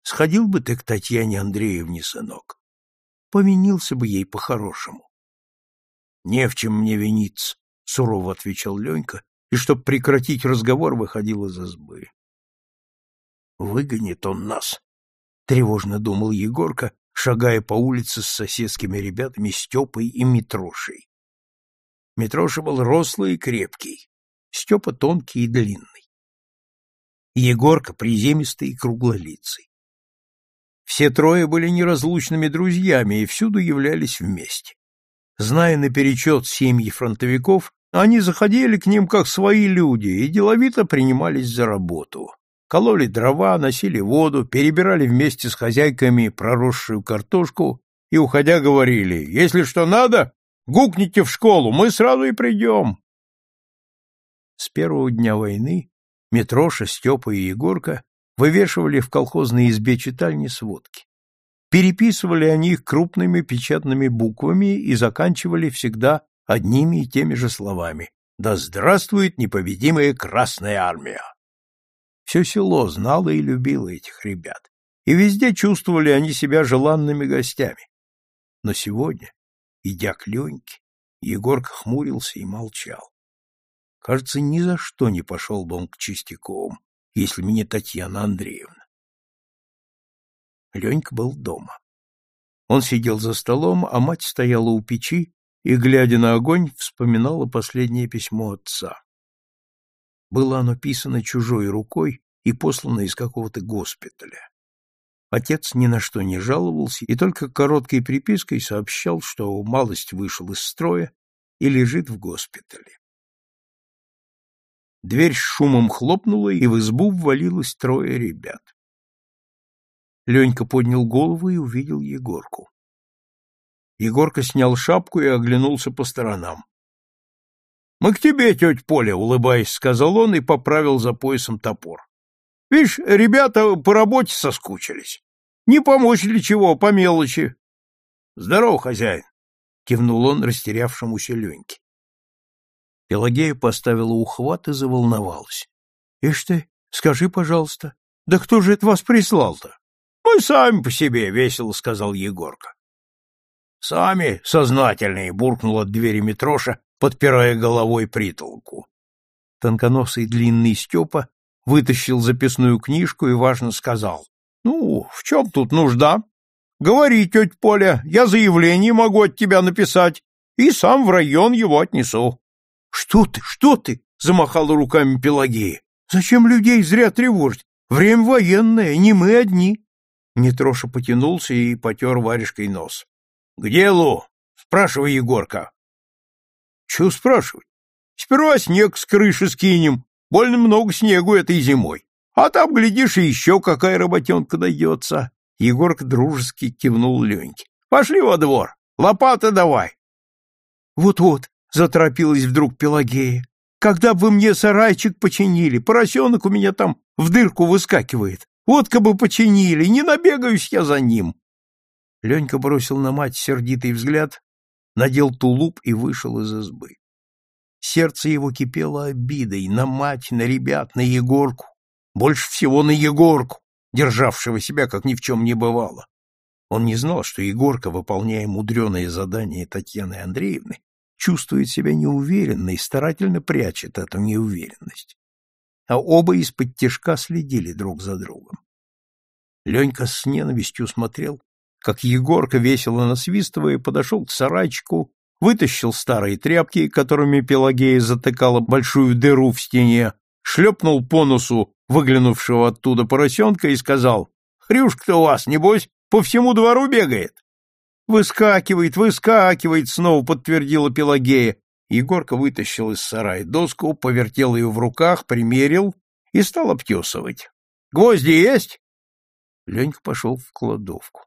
Speaker 1: «Сходил бы ты к Татьяне Андреевне, сынок. Повинился бы ей по-хорошему». «Не в чем мне виниться», — сурово отвечал Ленька, и, чтоб прекратить разговор, выходил из избы. «Выгонит он нас», — тревожно думал Егорка, шагая по улице с соседскими ребятами Степой и Митрошей. Митроша был рослый и крепкий, Степа тонкий и длинный. Егорка приземистый и круглолицый. Все трое были неразлучными друзьями и всюду являлись вместе. Зная наперечет семьи фронтовиков, они заходили к ним как свои люди и деловито принимались за работу. Кололи дрова, носили воду, перебирали вместе с хозяйками проросшую картошку и, уходя, говорили, «Если что надо, Гукните в школу, мы сразу и придем. С первого дня войны Митроша, Степа и Егорка вывешивали в колхозной избе читальни сводки. Переписывали они их крупными печатными буквами и заканчивали всегда одними и теми же словами «Да здравствует непобедимая Красная Армия!». Все село знало и любило этих ребят, и везде чувствовали они себя желанными гостями. Но сегодня, Идя к Леньке, Егорка хмурился и молчал. Кажется, ни за что не пошел бы он к Чистяковым, если бы не Татьяна Андреевна. Ленька был дома. Он сидел за столом, а мать стояла у печи и, глядя на огонь, вспоминала последнее письмо отца. Было оно писано чужой рукой и послано из какого-то госпиталя. Отец ни на что не жаловался и только короткой припиской сообщал, что малость вышел из строя и лежит в госпитале. Дверь с шумом хлопнула, и в избу ввалилось трое ребят. Ленька поднял голову и увидел Егорку. Егорка снял шапку и оглянулся по сторонам. — Мы к тебе, тетя Поля, — улыбаясь, сказал он и поправил за поясом топор. Видишь, ребята по работе соскучились. Не помочь ли чего, по мелочи? Здорово, хозяин, кивнул он растерявшемуся Леньке. Пелагея поставила ухват и заволновалась. — Ишь ты, скажи, пожалуйста, да кто же это вас прислал-то? — Мы сами по себе, — весело сказал Егорка. — Сами сознательные, — буркнул от двери Митроша, подпирая головой притолку. Тонконосый длинный Степа вытащил записную книжку и важно сказал. — Ну, в чем тут нужда? Говори, тетя Поля, я заявление могу от тебя написать, и сам в район его отнесу. — Что ты, что ты? — замахала руками Пелагея. — Зачем людей зря тревожить? Время военное, не мы одни. Митроша потянулся и потер варежкой нос. — К делу! Спрашивай, Егорка. — Чего спрашивать? Сперва снег с крыши скинем, больно много снегу этой зимой. А там, глядишь, и еще какая работенка найдется. Егорка дружески кивнул Леньке. — Пошли во двор, лопата давай. Вот — заторопилась вдруг Пелагея. — Когда бы мне сарайчик починили, поросенок у меня там в дырку выскакивает. Вот бы починили, не набегаюсь я за ним. Ленька бросил на мать сердитый взгляд, надел тулуп и вышел из избы. Сердце его кипело обидой на мать, на ребят, на Егорку. Больше всего на Егорку, державшего себя, как ни в чем не бывало. Он не знал, что Егорка, выполняя мудреные задания Татьяны Андреевны, чувствует себя неуверенно и старательно прячет эту неуверенность а оба из-под тяжка следили друг за другом. Ленька с ненавистью смотрел, как Егорка, весело насвистывая, подошел к сарайчику, вытащил старые тряпки, которыми Пелагея затыкала большую дыру в стене, шлепнул по носу выглянувшего оттуда поросенка и сказал, «Хрюшка-то у вас, небось, по всему двору бегает?» «Выскакивает, выскакивает», — снова подтвердила Пелагея, Егорка вытащил из сарая доску, повертел ее в руках, примерил и стал обтесывать. — Гвозди есть? Ленька пошел в кладовку.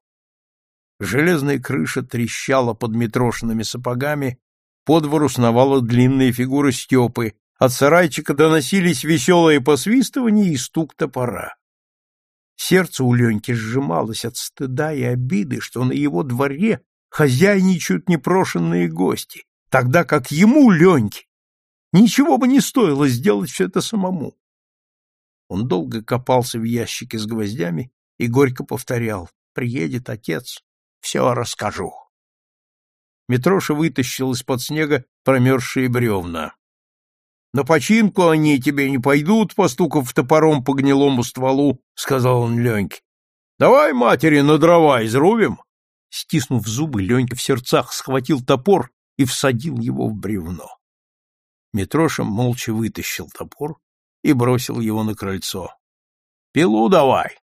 Speaker 1: Железная крыша трещала под метрошенными сапогами, по двору сновала длинная фигура Степы, от сарайчика доносились веселые посвистывания и стук топора. Сердце у Леньки сжималось от стыда и обиды, что на его дворе хозяйничают непрошенные гости, тогда как ему, Леньке, ничего бы не стоило сделать все это самому. Он долго копался в ящике с гвоздями и горько повторял «Приедет отец, все расскажу». Митроша вытащил из-под снега промерзшие бревна. — На починку они тебе не пойдут, постукав топором по гнилому стволу, — сказал он Леньке. — Давай, матери, на дрова изрубим. Стиснув зубы, Ленька в сердцах схватил топор и всадил его в бревно. Митроша молча вытащил топор и бросил его на крыльцо. «Пилу давай!»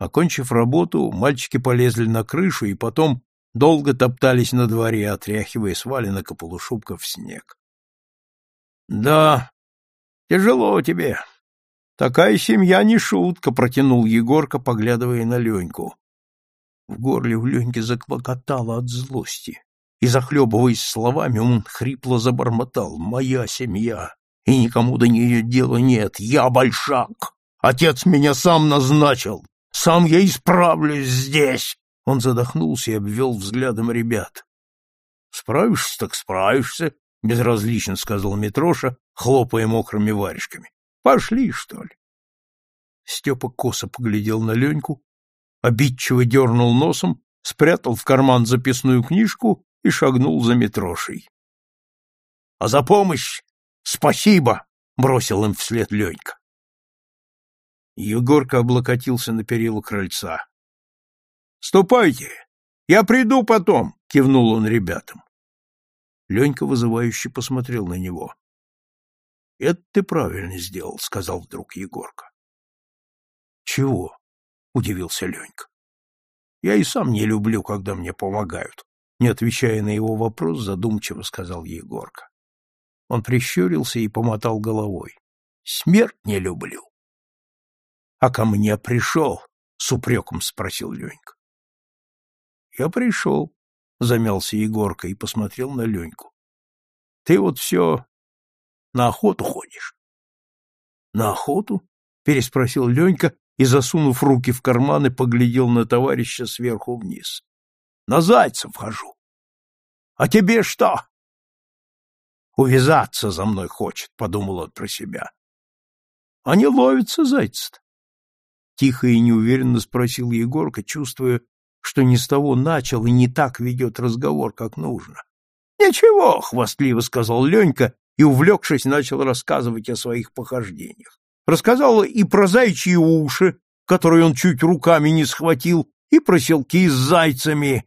Speaker 1: Окончив работу, мальчики полезли на крышу и потом долго топтались на дворе, отряхивая с валенок и полушубков снег. «Да, тяжело тебе. Такая семья не шутка», — протянул Егорка, поглядывая на Леньку. В горле у Леньки заклокотало от злости и, захлебываясь словами, он хрипло забормотал «Моя семья, и никому до нее дела нет, я большак, отец меня сам назначил, сам я исправлюсь здесь!» Он задохнулся и обвел взглядом ребят. «Справишься, так справишься», — безразлично сказал Митроша, хлопая мокрыми варежками. «Пошли, что ли?» Степа косо поглядел на Леньку, обидчиво дернул носом, спрятал в карман записную книжку и шагнул за Митрошей. — А за помощь спасибо! — бросил им вслед Ленька. Егорка облокотился на перила крыльца. — Ступайте! Я приду потом! — кивнул он ребятам. Ленька вызывающе посмотрел на него. — Это ты правильно сделал, — сказал вдруг Егорка. — Чего? — удивился Ленька. — Я и сам не люблю, когда мне помогают. Не отвечая на его вопрос, задумчиво сказал Егорка. Он прищурился и помотал головой. Смерть не люблю. А ко мне пришел? С упреком спросил Ленька. Я пришел, замялся Егорка и посмотрел на Леньку. Ты вот все на охоту ходишь. На охоту? переспросил Ленька и, засунув руки в карманы, поглядел на товарища сверху вниз. На зайцев хожу. А тебе что? Увязаться за мной хочет, подумал он про себя. А не ловится зайцы-то? Тихо и неуверенно спросил Егорка, чувствуя, что не с того начал и не так ведет разговор, как нужно. — Ничего, — хвастливо сказал Ленька и, увлекшись, начал рассказывать о своих похождениях. Рассказал и про зайчьи уши, которые он чуть руками не схватил, и про селки с зайцами.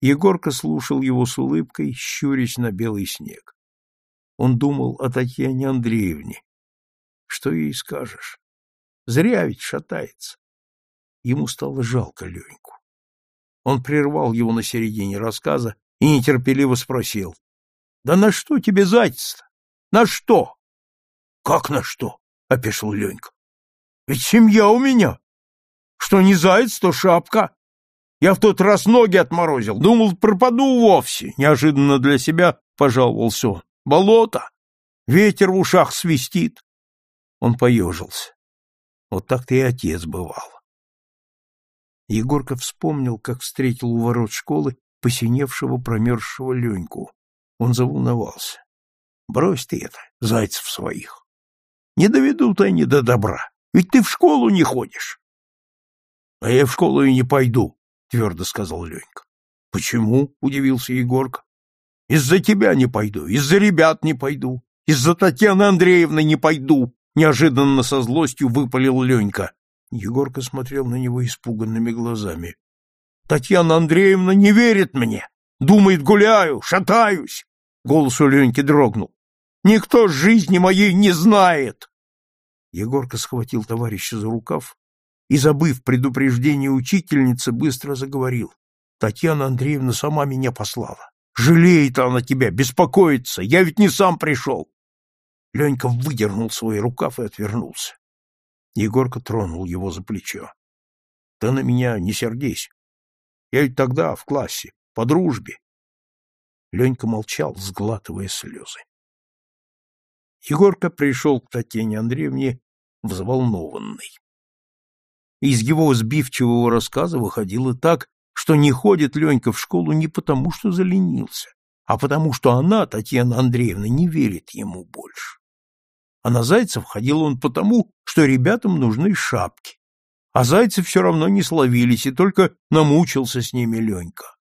Speaker 1: Егорка слушал его с улыбкой, щурясь на белый снег. Он думал о Татьяне Андреевне. Что ей скажешь? Зря ведь шатается. Ему стало жалко Леньку. Он прервал его на середине рассказа и нетерпеливо спросил. — Да на что тебе зайец-то? На что? — Как на что? — опешил Ленька. — Ведь семья у меня. Что не заяц, то шапка. Я в тот раз ноги отморозил, думал, пропаду вовсе. Неожиданно для себя пожаловался он. Болото. Ветер в ушах свистит. Он поежился. Вот так-то и отец бывал. Егорка вспомнил, как встретил у ворот школы посиневшего промерзшего Леньку. Он заволновался. Брось ты это, зайцев своих. Не доведут они до добра, ведь ты в школу не ходишь. — А я в школу и не пойду, — твердо сказал Ленька. — Почему? — удивился Егорка. — Из-за тебя не пойду, из-за ребят не пойду, из-за Татьяны Андреевны не пойду, — неожиданно со злостью выпалил Ленька. Егорка смотрел на него испуганными глазами. — Татьяна Андреевна не верит мне, думает, гуляю, шатаюсь. Голос у Леньки дрогнул. Никто жизни моей не знает. Егорка схватил товарища за рукав и, забыв предупреждение учительницы, быстро заговорил. Татьяна Андреевна сама меня послала. Жалеет она тебя, беспокоится. Я ведь не сам пришел. Ленька выдернул свой рукав и отвернулся. Егорка тронул его за плечо. — Ты на меня не сердись. Я ведь тогда в классе, по дружбе. Ленька молчал, сглатывая слезы. Егорка пришел к Татьяне Андреевне взволнованный. Из его сбивчивого рассказа выходило так, что не ходит Ленька в школу не потому, что заленился, а потому, что она, Татьяна Андреевна, не верит ему больше. А на Зайцев ходил он потому, что ребятам нужны шапки. А Зайцы все равно не словились, и только намучился с ними Ленька.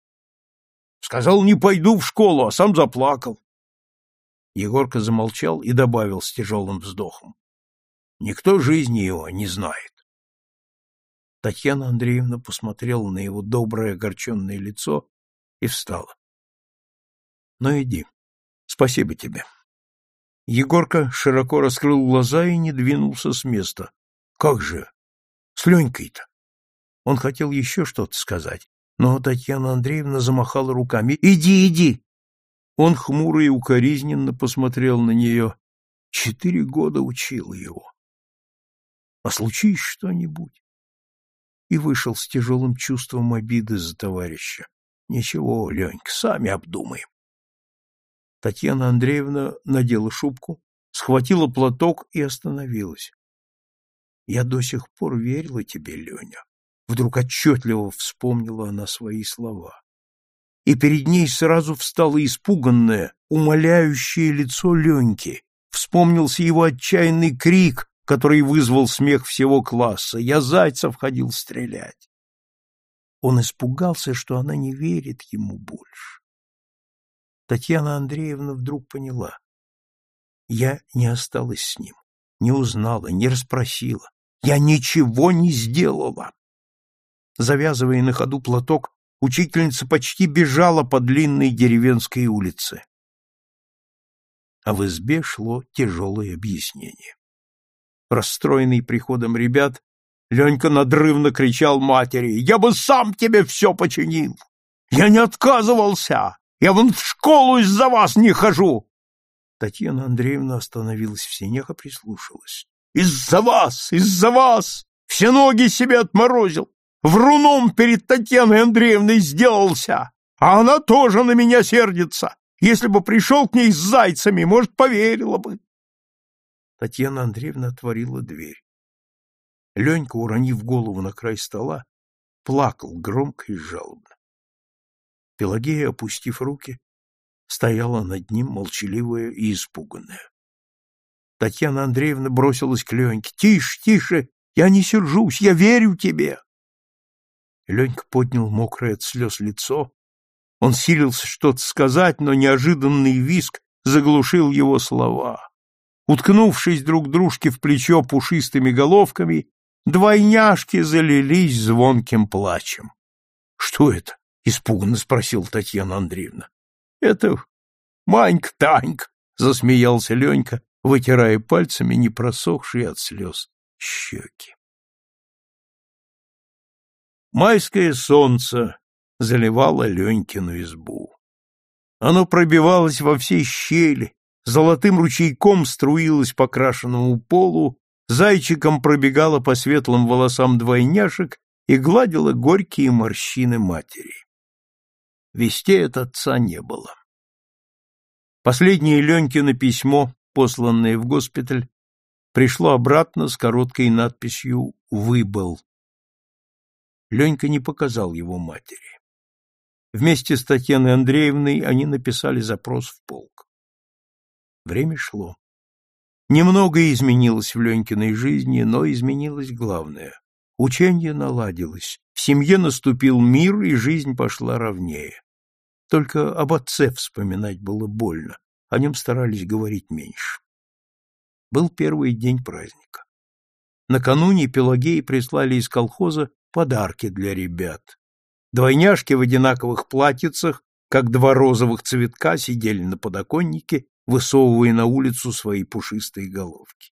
Speaker 1: Сказал, не пойду в школу, а сам заплакал. Егорка замолчал и добавил с тяжелым вздохом. Никто жизни его не знает. Татьяна Андреевна посмотрела на его доброе огорченное лицо и встала. — Ну, иди. Спасибо тебе. Егорка широко раскрыл глаза и не двинулся с места. — Как же? С Ленькой-то? Он хотел еще что-то сказать, но Татьяна Андреевна замахала руками. — Иди, иди! Он хмуро и укоризненно посмотрел на нее. Четыре года учил его. А случись что-нибудь? И вышел с тяжелым чувством обиды за товарища. Ничего, Ленька, сами обдумаем. Татьяна Андреевна надела шубку, схватила платок и остановилась. Я до сих пор верила тебе, Леня. Вдруг отчетливо вспомнила она свои слова и перед ней сразу встало испуганное, умоляющее лицо Леньки. Вспомнился его отчаянный крик, который вызвал смех всего класса. «Я Зайцев ходил стрелять!» Он испугался, что она не верит ему больше. Татьяна Андреевна вдруг поняла. Я не осталась с ним, не узнала, не расспросила. Я ничего не сделала. Завязывая на ходу платок, учительница почти бежала по длинной деревенской улице. А в избе шло тяжелое объяснение. Расстроенный приходом ребят, Ленька надрывно кричал матери, «Я бы сам тебе все починил! Я не отказывался! Я вон в школу из-за вас не хожу!» Татьяна Андреевна остановилась в сенях и прислушалась. «Из-за вас! Из-за вас! Все ноги себе отморозил! Вруном перед Татьяной Андреевной сделался, а она тоже на меня сердится. Если бы пришел к ней с зайцами, может, поверила бы. Татьяна Андреевна отворила дверь. Ленька, уронив голову на край стола, плакал громко и жалобно. Пелагея, опустив руки, стояла над ним молчаливая и испуганная. Татьяна Андреевна бросилась к Леньке. «Тише, тише! Я не сержусь, я верю тебе!» Ленька поднял мокрое от слез лицо. Он силился что-то сказать, но неожиданный виск заглушил его слова. Уткнувшись друг дружке в плечо пушистыми головками, двойняшки залились звонким плачем. — Что это? — испуганно спросила Татьяна Андреевна. — Это Манька-Танька, — засмеялся Ленька, вытирая пальцами не просохшие от слез щеки. Майское солнце заливало Ленькину избу. Оно пробивалось во все щели, золотым ручейком струилось по крашенному полу, зайчиком пробегало по светлым волосам двойняшек и гладило горькие морщины матери. Вестей от отца не было. Последнее Ленькино письмо, посланное в госпиталь, пришло обратно с короткой надписью «Выбыл». Ленька не показал его матери. Вместе с Татьяной Андреевной они написали запрос в полк. Время шло. Немного изменилось в Ленькиной жизни, но изменилось главное. Учение наладилось, в семье наступил мир, и жизнь пошла ровнее. Только об отце вспоминать было больно, о нем старались говорить меньше. Был первый день праздника. Накануне Пелагеи прислали из колхоза подарки для ребят. Двойняшки в одинаковых платьицах, как два розовых цветка, сидели на подоконнике, высовывая на улицу свои пушистые головки.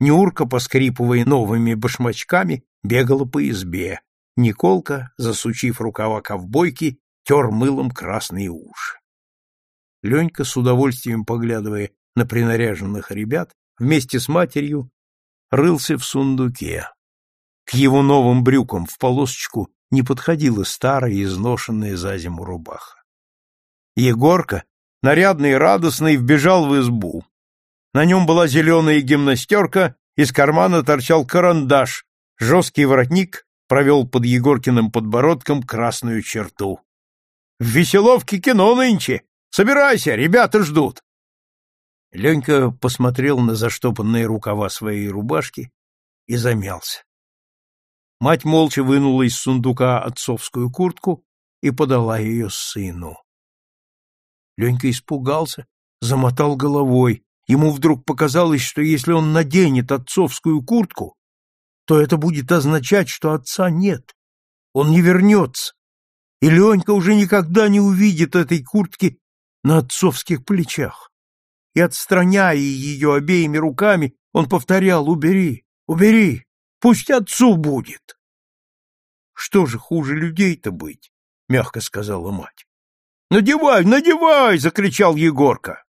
Speaker 1: Нюрка, поскрипывая новыми башмачками, бегала по избе. Николка, засучив рукава ковбойки, тер мылом красные уши. Ленька, с удовольствием поглядывая на принаряженных ребят, вместе с матерью рылся в сундуке. К его новым брюкам в полосочку не подходила старая изношенная за зиму рубаха. Егорка, нарядный и радостный, вбежал в избу. На нем была зеленая гимнастерка, из кармана торчал карандаш, жесткий воротник провел под Егоркиным подбородком красную черту. В веселовке кино нынче. Собирайся, ребята ждут. Ленька посмотрел на заштопанные рукава своей рубашки и замялся. Мать молча вынула из сундука отцовскую куртку и подала ее сыну. Ленька испугался, замотал головой. Ему вдруг показалось, что если он наденет отцовскую куртку, то это будет означать, что отца нет. Он не вернется и Ленька уже никогда не увидит этой куртки на отцовских плечах. И, отстраняя ее обеими руками, он повторял «Убери, убери, пусть отцу будет». «Что же хуже людей-то быть?» — мягко сказала мать. «Надевай, надевай!» — закричал Егорка.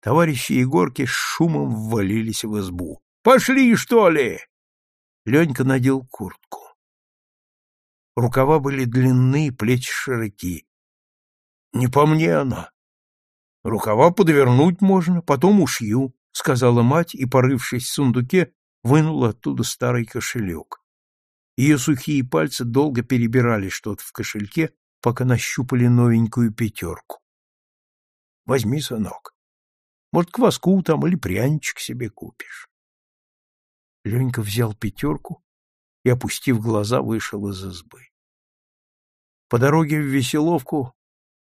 Speaker 1: Товарищи Егорки с шумом ввалились в избу. «Пошли, что ли?» Ленька надел куртку. Рукава были длинны, плечи широки. Не по мне она. Рукава подвернуть можно, потом ушью, — сказала мать и, порывшись в сундуке, вынула оттуда старый кошелек. Ее сухие пальцы долго перебирали что-то в кошельке, пока нащупали новенькую пятерку. — Возьми, сынок. Может, кваску там или пряничек себе купишь. Ленька взял пятерку и, опустив глаза, вышел из избы. По дороге в Веселовку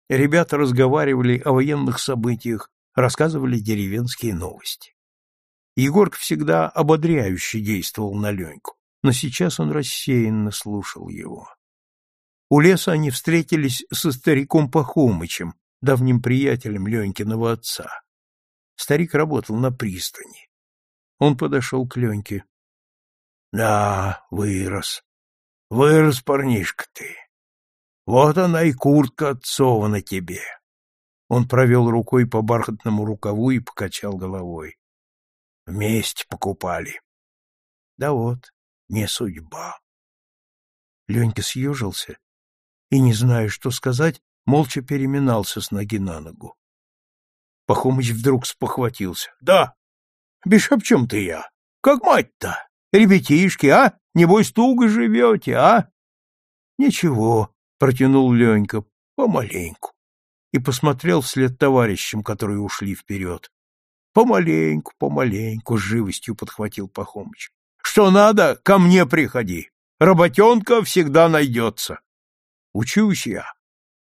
Speaker 1: ребята разговаривали о военных событиях, рассказывали деревенские новости. Егорка всегда ободряюще действовал на Леньку, но сейчас он рассеянно слушал его. У леса они встретились со стариком Пахомычем, давним приятелем Ленькиного отца. Старик работал на пристани. Он подошел к Леньке. — Да, вырос. Вырос парнишка ты. Вот она и куртка отцова на тебе. Он провел рукой по бархатному рукаву и покачал головой. Вместе покупали. Да вот, не судьба. Ленька съежился и, не зная, что сказать, молча переминался с ноги на ногу. Пахомыч вдруг спохватился. — Да, бишь об чем ты я? Как мать-то? Ребятишки, а? Небось, туго живете, а? — Ничего, протянул Ленька помаленьку и посмотрел вслед товарищам, которые ушли вперед. Помаленьку, помаленьку, с живостью подхватил Пахомыч. Что надо, ко мне приходи. Работенка всегда найдется. Учусь я.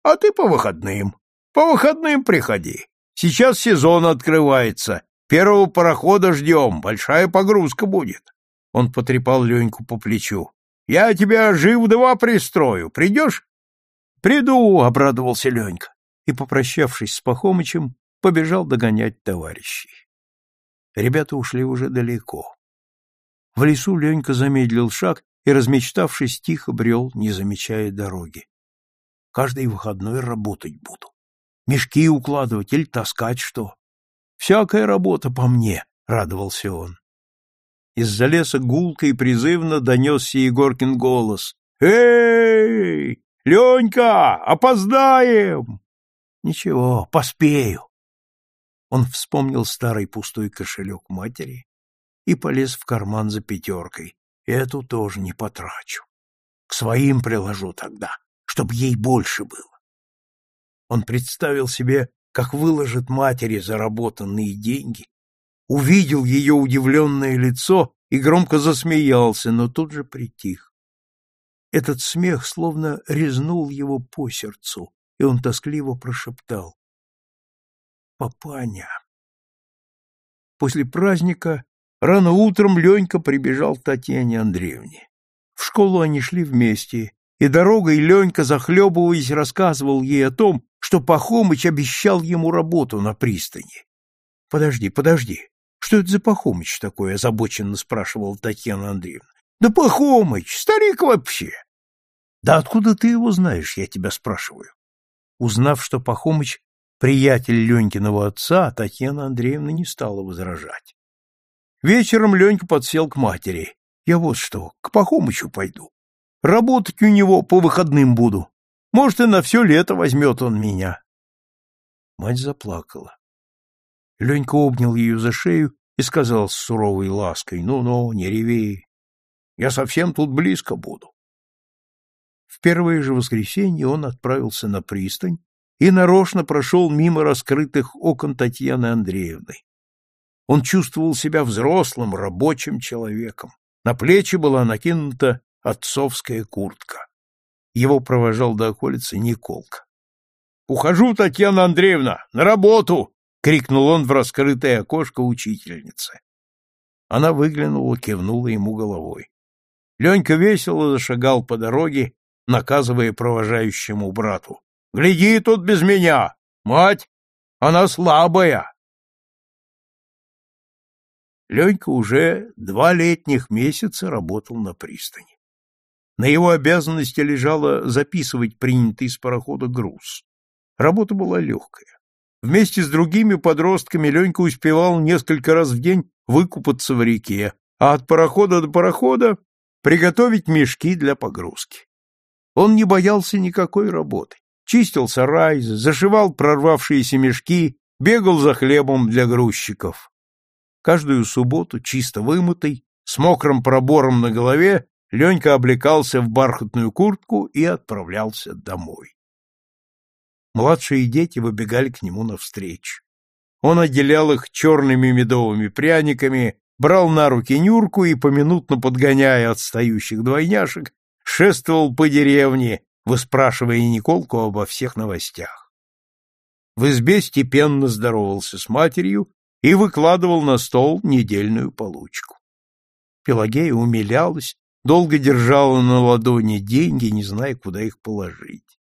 Speaker 1: А ты по выходным. По выходным приходи. Сейчас сезон открывается. Первого парохода ждем, большая погрузка будет. Он потрепал Леньку по плечу. Я тебя жив-два пристрою. Придешь? Приду, обрадовался Ленька и, попрощавшись с Пахомычем, побежал догонять товарищей. Ребята ушли уже далеко. В лесу Ленька замедлил шаг и, размечтавшись, тихо брел, не замечая дороги. Каждый выходной работать буду. Мешки укладывать или таскать что. Всякая работа по мне, — радовался он. Из-за леса гулко и призывно донесся Егоркин голос. «Эй, Ленька, опоздаем!» «Ничего, поспею». Он вспомнил старый пустой кошелек матери и полез в карман за пятеркой. Эту тоже не потрачу. К своим приложу тогда, чтобы ей больше было. Он представил себе, как выложит матери заработанные деньги, увидел ее удивленное лицо и громко засмеялся, но тут же притих. Этот смех словно резнул его по сердцу, и он тоскливо прошептал. «Папаня!» После праздника рано утром Ленька прибежал к Татьяне Андреевне. В школу они шли вместе, и дорогой Ленька, захлебываясь, рассказывал ей о том, что Пахомыч обещал ему работу на пристани. — Подожди, подожди, что это за Пахомыч такой? — озабоченно спрашивала Татьяна Андреевна. — Да Пахомыч, старик вообще. — Да откуда ты его знаешь, я тебя спрашиваю? Узнав, что Пахомыч — приятель Ленькиного отца, Татьяна Андреевна не стала возражать. Вечером Ленька подсел к матери. Я вот что, к Пахомычу пойду. Работать у него по выходным буду. Может, и на все лето возьмет он меня. Мать заплакала. Ленька обнял ее за шею и сказал с суровой лаской, «Ну-ну, не реви, я совсем тут близко буду». В первое же воскресенье он отправился на пристань и нарочно прошел мимо раскрытых окон Татьяны Андреевны. Он чувствовал себя взрослым, рабочим человеком. На плечи была накинута отцовская куртка. Его провожал до околицы Николка. «Ухожу, Татьяна Андреевна, на работу!» — крикнул он в раскрытое окошко учительницы. Она выглянула, кивнула ему головой. Ленька весело зашагал по дороге, наказывая провожающему брату. — Гляди тут без меня! Мать! Она слабая! Ленька уже два летних месяца работал на пристани. На его обязанности лежало записывать принятый с парохода груз. Работа была легкая. Вместе с другими подростками Ленька успевал несколько раз в день выкупаться в реке, а от парохода до парохода приготовить мешки для погрузки. Он не боялся никакой работы. Чистил сарай, зашивал прорвавшиеся мешки, бегал за хлебом для грузчиков. Каждую субботу, чисто вымытый, с мокрым пробором на голове, Ленька облекался в бархатную куртку и отправлялся домой. Младшие дети выбегали к нему навстречу. Он отделял их черными медовыми пряниками, брал на руки Нюрку и, поминутно подгоняя отстающих двойняшек, шествовал по деревне, выспрашивая Николку обо всех новостях. В избе степенно здоровался с матерью и выкладывал на стол недельную получку. Пелагея умилялась, долго держала на ладони деньги, не зная, куда их положить.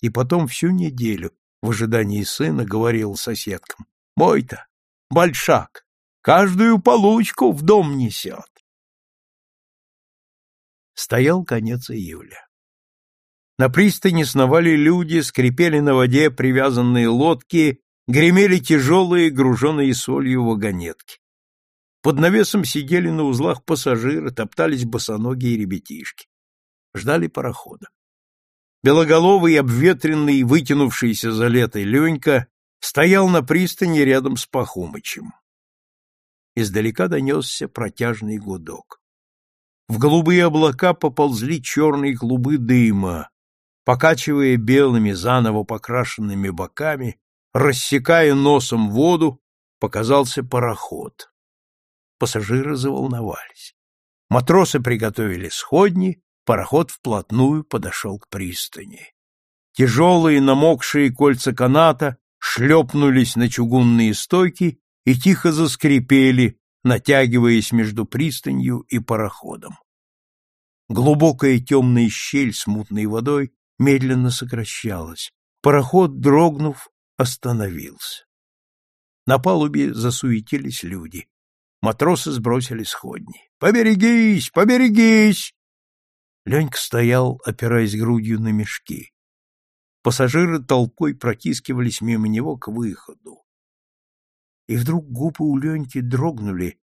Speaker 1: И потом всю неделю в ожидании сына говорил соседкам, «Мой-то, большак, каждую получку в дом несет». Стоял конец июля. На пристани сновали люди, скрипели на воде привязанные лодки, гремели тяжелые, груженные солью вагонетки. Под навесом сидели на узлах пассажиры, топтались босоногие ребятишки. Ждали парохода. Белоголовый, обветренный, вытянувшийся за лето Ленька стоял на пристани рядом с Пахомычем. Издалека донесся протяжный гудок. В голубые облака поползли черные клубы дыма, покачивая белыми заново покрашенными боками, рассекая носом воду, показался пароход. Пассажиры заволновались. Матросы приготовили сходни, пароход вплотную подошел к пристани. Тяжелые намокшие кольца каната шлепнулись на чугунные стойки и тихо заскрипели, натягиваясь между пристанью и пароходом. Глубокая темная щель с мутной водой медленно сокращалась. Пароход, дрогнув, остановился. На палубе засуетились люди. Матросы сбросили сходни. «Поберегись! Поберегись!» Ленька стоял, опираясь грудью на мешки. Пассажиры толпой протискивались мимо него к выходу. И вдруг губы у Леньки дрогнули,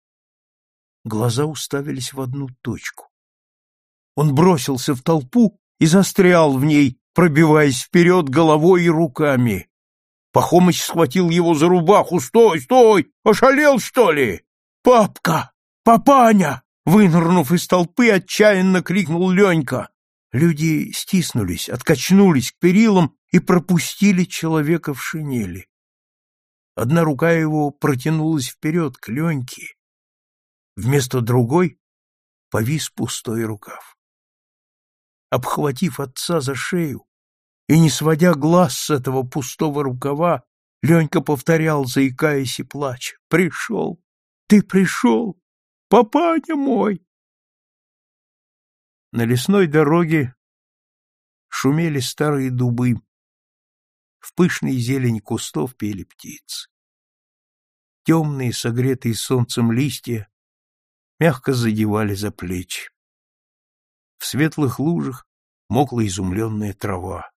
Speaker 1: глаза уставились в одну точку. Он бросился в толпу и застрял в ней, пробиваясь вперед головой и руками. Пахомыч схватил его за рубаху. «Стой, стой! Ошалел, что ли?» «Папка! Папаня!» Вынырнув из толпы, отчаянно крикнул Ленька. Люди стиснулись, откачнулись к перилам и пропустили человека в шинели. Одна рука его протянулась вперед к Леньке. Вместо другой повис пустой рукав. Обхватив отца за шею и не сводя глаз с этого пустого рукава, Ленька повторял, заикаясь и плача, «Пришел! Ты пришел! Папаня мой!» На лесной дороге шумели старые дубы, в пышной зелени кустов пели птицы. Темные, согретые солнцем листья мягко задевали за плечи. В светлых лужах мокла изумленная трава.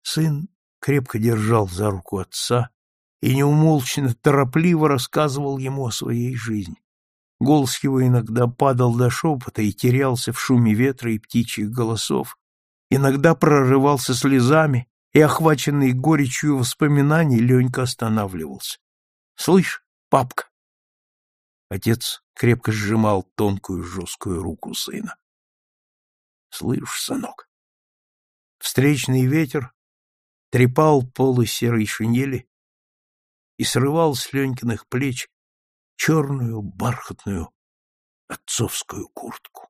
Speaker 1: Сын крепко держал за руку отца и неумолчно, торопливо рассказывал ему о своей жизни. Голос его иногда падал до шепота и терялся в шуме ветра и птичьих голосов, иногда прорывался слезами, и, охваченный горечью воспоминаний, Ленька останавливался. — Слышь, папка! Отец крепко сжимал тонкую жесткую руку сына. — Слышь, сынок! Встречный ветер трепал полы серой шинели и срывал с Ленькиных плеч черную бархатную отцовскую куртку.